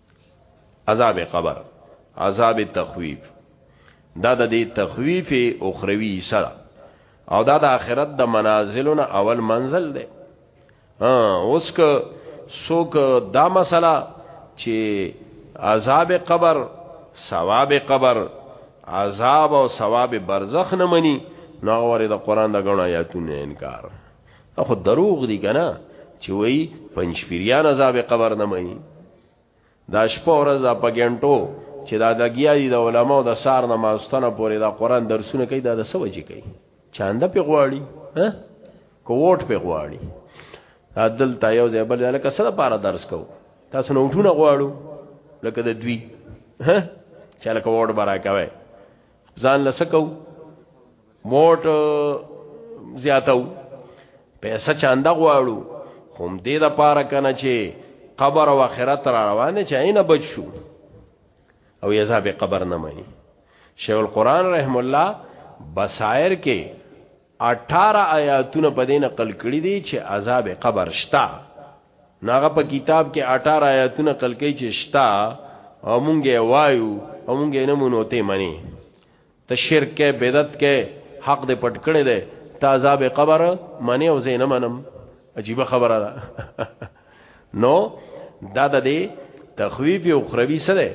S1: عذاب قبر عذاب تخویف دا د دې تخویف اخروی سره او دا د آخرت د منازلونو اول منزل دی ها اوس که څوک دا مسله چې عذاب قبر ثواب قبر عذاب او ثواب برزخ نه مني نو غوړي د قران د غنو آیاتونو انکار خو دروغ دي کنه چې وای پنځپیریان عذاب قبر نه مانی دا شپه ورځ په ګنټو چې دا دګیا دي د علماو د سار نه ماستنه پورې دا قران درسونه کوي دا د سوجي کوي چاند په غواړي ها کووټ په غواړي عدل تا یو ځای بل لکه سره پارا درس کو تاسو نو ټونه غواړو لکه د دوی ها چاله کووټ برا کوي ځان لسکو موټ زیاتو پیسې چاند غواړو هم دې د پاره کنه چې قبر او آخرت را روانه چې عین بچو او عذاب قبر نه مانی شیخ القران رحم الله بصائر کې 18 آیاتونه په دې نقل کړی دي چې عذاب قبر شتا ناغه په کتاب کې 18 آیاتونه نقل کړي چې شتا او مونږه وایو او مونږه نه مونږ ته مانی ته شرک کې بدعت کې حق دې پټ کړی دی ته عذاب قبر منی او زین منم عجیب خبره ده نو دا د دې تخویف او خروی سره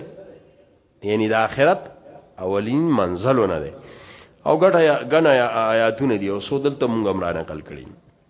S1: یعنی د آخرت اولین منزلونه ده او ګټه غنه آیاتونه دی او سودل ته مونږه مرانه کل کړی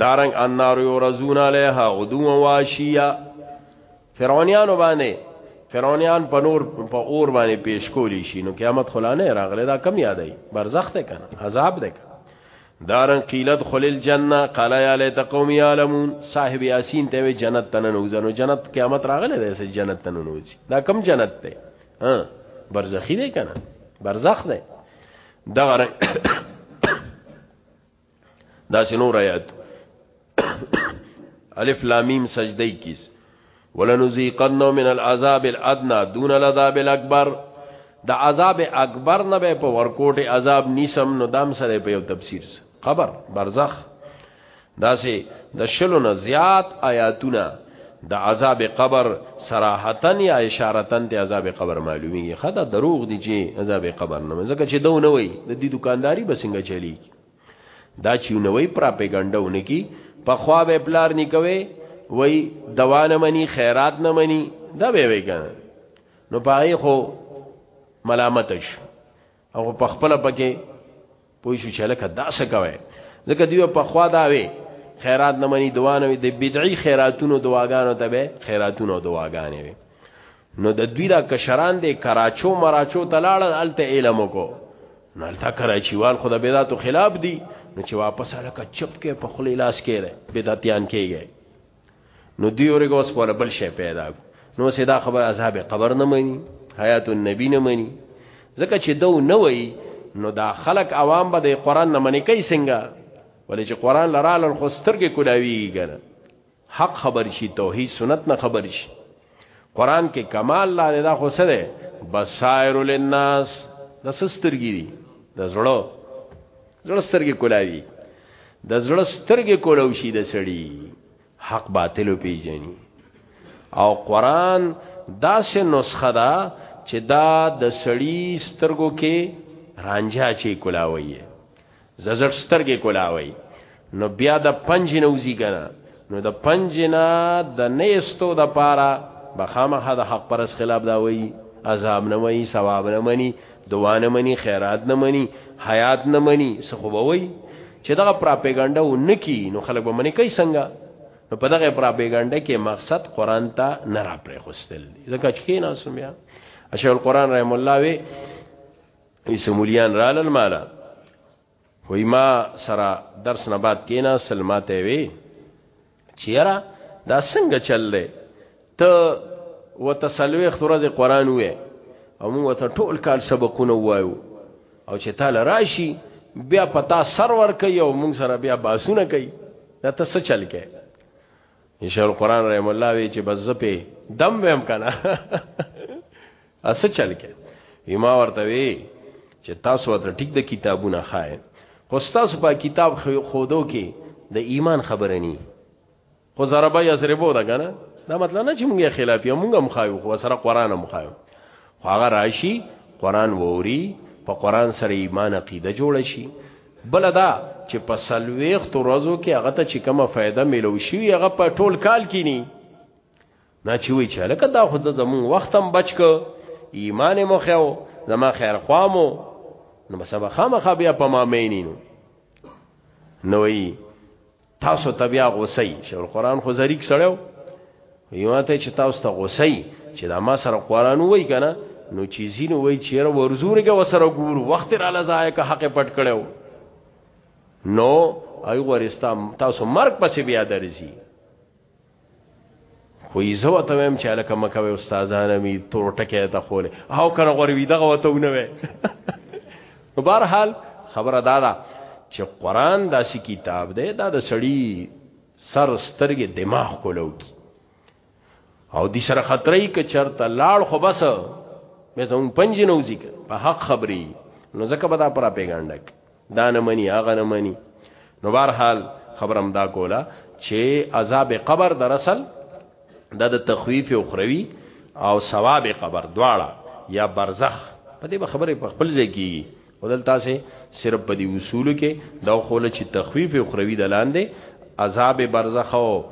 S1: دارنګ النار یورزون علیها غدو و عشیا فرعونیان باندې فرعونیان په نور په اور باندې پیش کولی شي نو قیامت خلانه راغله دا کم یادای برزخ ده کنه عذاب ده دارن قیلت خل الجنه قال یا لیت قوم یعلمون صاحب یاسین ته وی جنت تنن وزنو جنت قیامت راغله ده سه جنت تنن وځي دا کم جنت ده ها برزخی ده کنه برزخ ده دغه دا سنور آیات الف لام میم سجده 21 ولنذيقنه من العذاب الادنى دون العذاب الاكبر د عذاب اکبر نه به په ورکوټ عذاب نیسم نو دام سره په یو تفسیر خبر برزخ دا سه د شلو نه زیات آیاتونه د عذاب قبر صراحتن یا اشارتن د عذاب قبر معلومیږي خدا دروغ دي چې عذاب قبر نه ځکه چې دو نه وي د دې دکانداری بسنګ چلیږي دا چې نوې پراپګاندا ونه کی په خوا به پلار نکوي وای دوانه منی خیرات نه منی دا به وی کنه نو پای خو ملامت شو او په خپل پکې پوه شو چې لکه دا څه کوي ځکه دیو په خوا دا وی خیرات نه منی دوانه د بدعي خیراتونو دواګانو ته به خیراتونو دواګانې وي نو د دوی دا کشران دی کراچو مراچو تلاړل الته علم کو نو الته کراچی وال خدا بدعتو خلاف دی نو چې واپس الکه چپ کې په خلی لاس کې بدعتيان کېږي نو دی اورګه اوس په بل شي پیدا نو سیدا خبر عذاب قبر نه مني حیات النبی نه مني ځکه چې دو نه وای نو دا خلق عوام به د قران نه منې کوي څنګه ولې چې قران لرال خو سترګې کولاویږي حق خبر شي توحید سنت نه خبر شي قران کې کمال لاره دا خو سره بصائر للناس د سسترګي دي د زړه زړه سترګي کولاوي د زړه سترګي کولو شي د سړي حق باطل پیژني او قران داسې نسخه ده دا چې دا د سړی سترګو کې رانجا چی کولاوي زړ سترګې کولاوي نو بیا د پنج نه وزي کنه نو د پنج نه د نیستو د پاره بخامه د حق پرس خلاف دا وایي عذاب نه مني ثواب نه مني دعا نه مني خیرات نه مني حیات نه مني سخو به وایي چې دغه پراپګاندا و نکی نو خلک به منی کوي څنګه نو په دغه پراپګاندا کې مقصد قران ته نه را پرې خوستل ځکه چې کینا سمیا اشعه القران رحم الله وی ایسه مولیان رالل مالا وی ما سره درس نه بعد کینا سلماته وی چیرې دا څنګه چل دی ته وتسلوي خورز قران وې او موږ ته ټول کال سبقونه وایو او چې تعالی راشي بیا پتا سرور کوي او موږ سره بیا باسونه کوي دا ته څه چل کې انشاء الله قران رحم الله وی چې بس په دم ویم کنه اسه چل کې وی ما ورته وی چې تاسو ورته ټیک د کتابونه خای خو تاسو په کتاب خودو کې د ایمان خبره ني خو ضربه یسربو دا کنه دا مطلب نه چې موږ خلاف یو موږ مخایو خو سره قران مخایو خو هغه راشي قران ووري په قران سره ایمان عقیده جوړ شي بل دا چې په سلويخت ورځو کې هغه ته چې کومه فائدہ ملو شي هغه په ټول کال کې ني نا چې وی چې لکه دا خود زمون وخت هم بچ ک ایمان مو خو زما خیر خوامو نو بس به خامخا بیا په ما مینینو نو ای تاسو ته بیا غوسی چې قرآن خو زریک سړیو یو ته چې تاسو ته غوسی چې دا ما سره قرآن وای کنه نو چې زینو وای چیر ورزورګه وسره ګور وخت را لزای که حق پټ کړو نو ای ورستا تاسو مرګ پسې بیا درځي خو یې زه ورته وایم چې هلکه مه کوئ استادانه مې تور ټکی ته خولی او که نه غوروي دغه ورته ونه وی نو بهرحال خبره دا ده چې قرآن داسې کتاب دی دا د سړي سر سترګې دماغ کولو کی او دې سره خطرې ک چرته لاړ خو بس مې زمون پنځه نو ذکر په حق خبري نو ځکه به دا پرا پیغاندک دا نه مني هغه نه مني نو بهر حال خبرم دا کوله چې عذاب قبر در اصل دا د تخویف اخروی او ثواب قبر دواړه یا برزخ په دې خبره په خپل ځای کیږي ودل تاسو صرف په دې اصول کې دا خول چې تخویف اخروی د لاندې عذاب برزخ او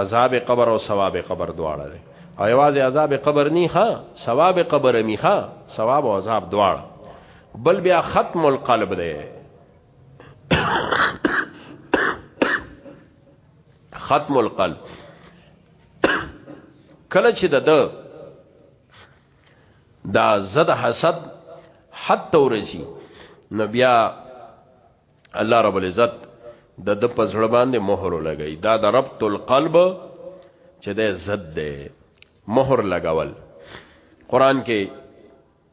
S1: عذاب قبر او ثواب قبر دواړه دي او یوازې عذاب قبر نه ښه ثواب قبر نه ښه ثواب او عذاب دواړه بل بیا ختم القلب دی ختم القلب کله چې د د دا زد حسد حتی ورسی نو بیا الله رب العزت د د پزړه باندې مهر لګی دا د ربط القلب چې د زد ده مهر لګاول قران کې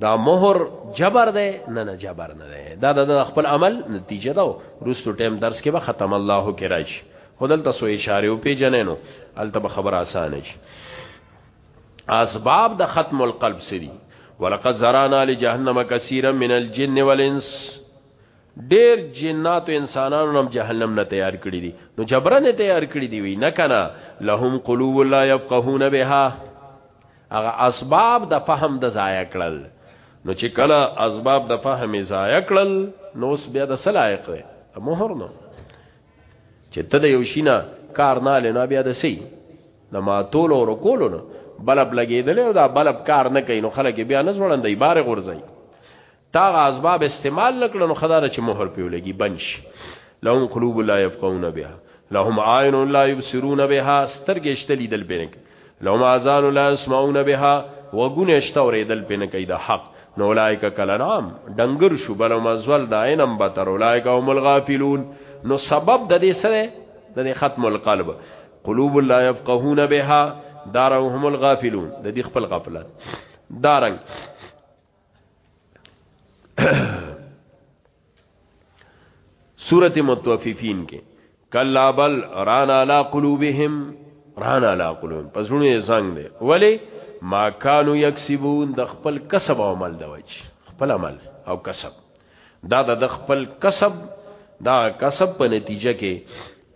S1: دا مہر جبر ده نه نه جبر نه ده دا د خپل عمل نتیجه ده روستو ټیم درس کې به ختم الله کې راځي خدل تاسو اشاره او پیجنینو الته به خبر اسانه شي اسباب د ختم القلب سری ولقد زرانا لجهنم كثيرا من الجن والانس ډیر جنات او انسانانو هم جهنم نه تیار کړی دي نو جبرن تیار کړی دی وی نه کنه لهم قلوب لا يفقهون بها هغه اسباب د فهم د ضایع کړل نو چې کله اسباب د فهم ضایع کړل نو اوس بیا د سلایق دی مهر نو چې ته د یو شینا کار نه لنه بیا د سی د ماتولو او رکولو نو بلب لګیدل او دا بلب کار نه کوي نو خلک بیا نه ځوړندې بار غورځي تا غ اسباب استعمال نکړه نو خدای چې مهر پیو لګي بنش لهم قلوب لا يفقهون بها لهم عين لا يبصرون بها سترګې شته لیدل پینک لهم اذان لا يسمعون بها وګونه شته اورېدل پینک ایدا حق نو لایک کلنام ډنګر شو بل مزول داینم بتر لایک هم الغافلون نو سبب د دې سره د دې ختم القلب قلوب لا يفقهون بها دارهم الغافلون د دې خپل غفلت دارنګ سورت متوففین کې کلا بل ران علی قلوبهم ران علی قلوبهم پسونه زنګ دی ولی ما کانو یکسبون د خپل کسب او عمل د وجه خپل عمل او کسب دا د خپل کسب دا کسب په نتیجه کې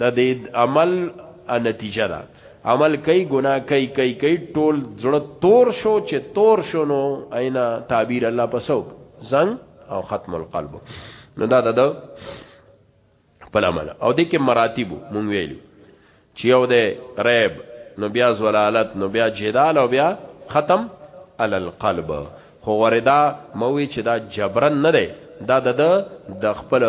S1: د دې عمل نتیجه ده عمل کوي ګناه کوي کوي کوي ټول زړه تور شو چې تور شو نو اینا تعبیر الله پسوک زنګ او ختم القلب نو دا د بل عمل او د کې مراتب مونږ ویلو چې یو د ریب نو بیا زلالت نو بیا جدال او بیا ختم علی القلب خو غوره دا موي چې دا جبرن نه دی دا د د خپل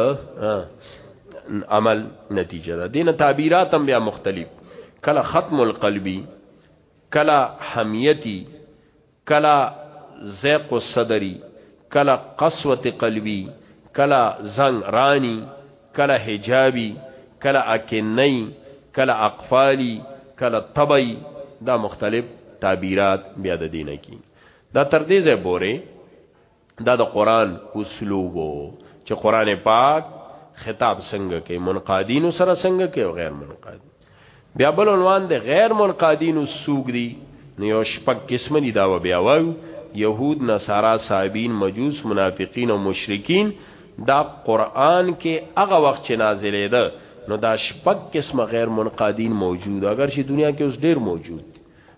S1: عمل نتیجه ده دینه تعبیرات هم بیا مختلف کله ختم القلبی کله حمیتی کله زیق الصدری کله قسوت قلبی کله زنگ رانی کله حجابی کله اکنی کله اقفالی کله طبعی دا مختلف تعبیرات بیا د دینه کی دا تر دې ځای پورې دا د قران اسلوب چې قران پاک خطاب څنګه کوي منقادین سره څنګه کوي او غیر منقاد بیا بل عنوان دی غیر منقادین سوق دي نو یو شپږ قسم دي دا بیا وایو يهود نصارا صابین مجوس منافقین او مشرکین دا قران کې هغه وخت چې نازلې ده نو دا شپږ قسم غیر منقادین موجود اگر چې دنیا کې اوس ډیر موجود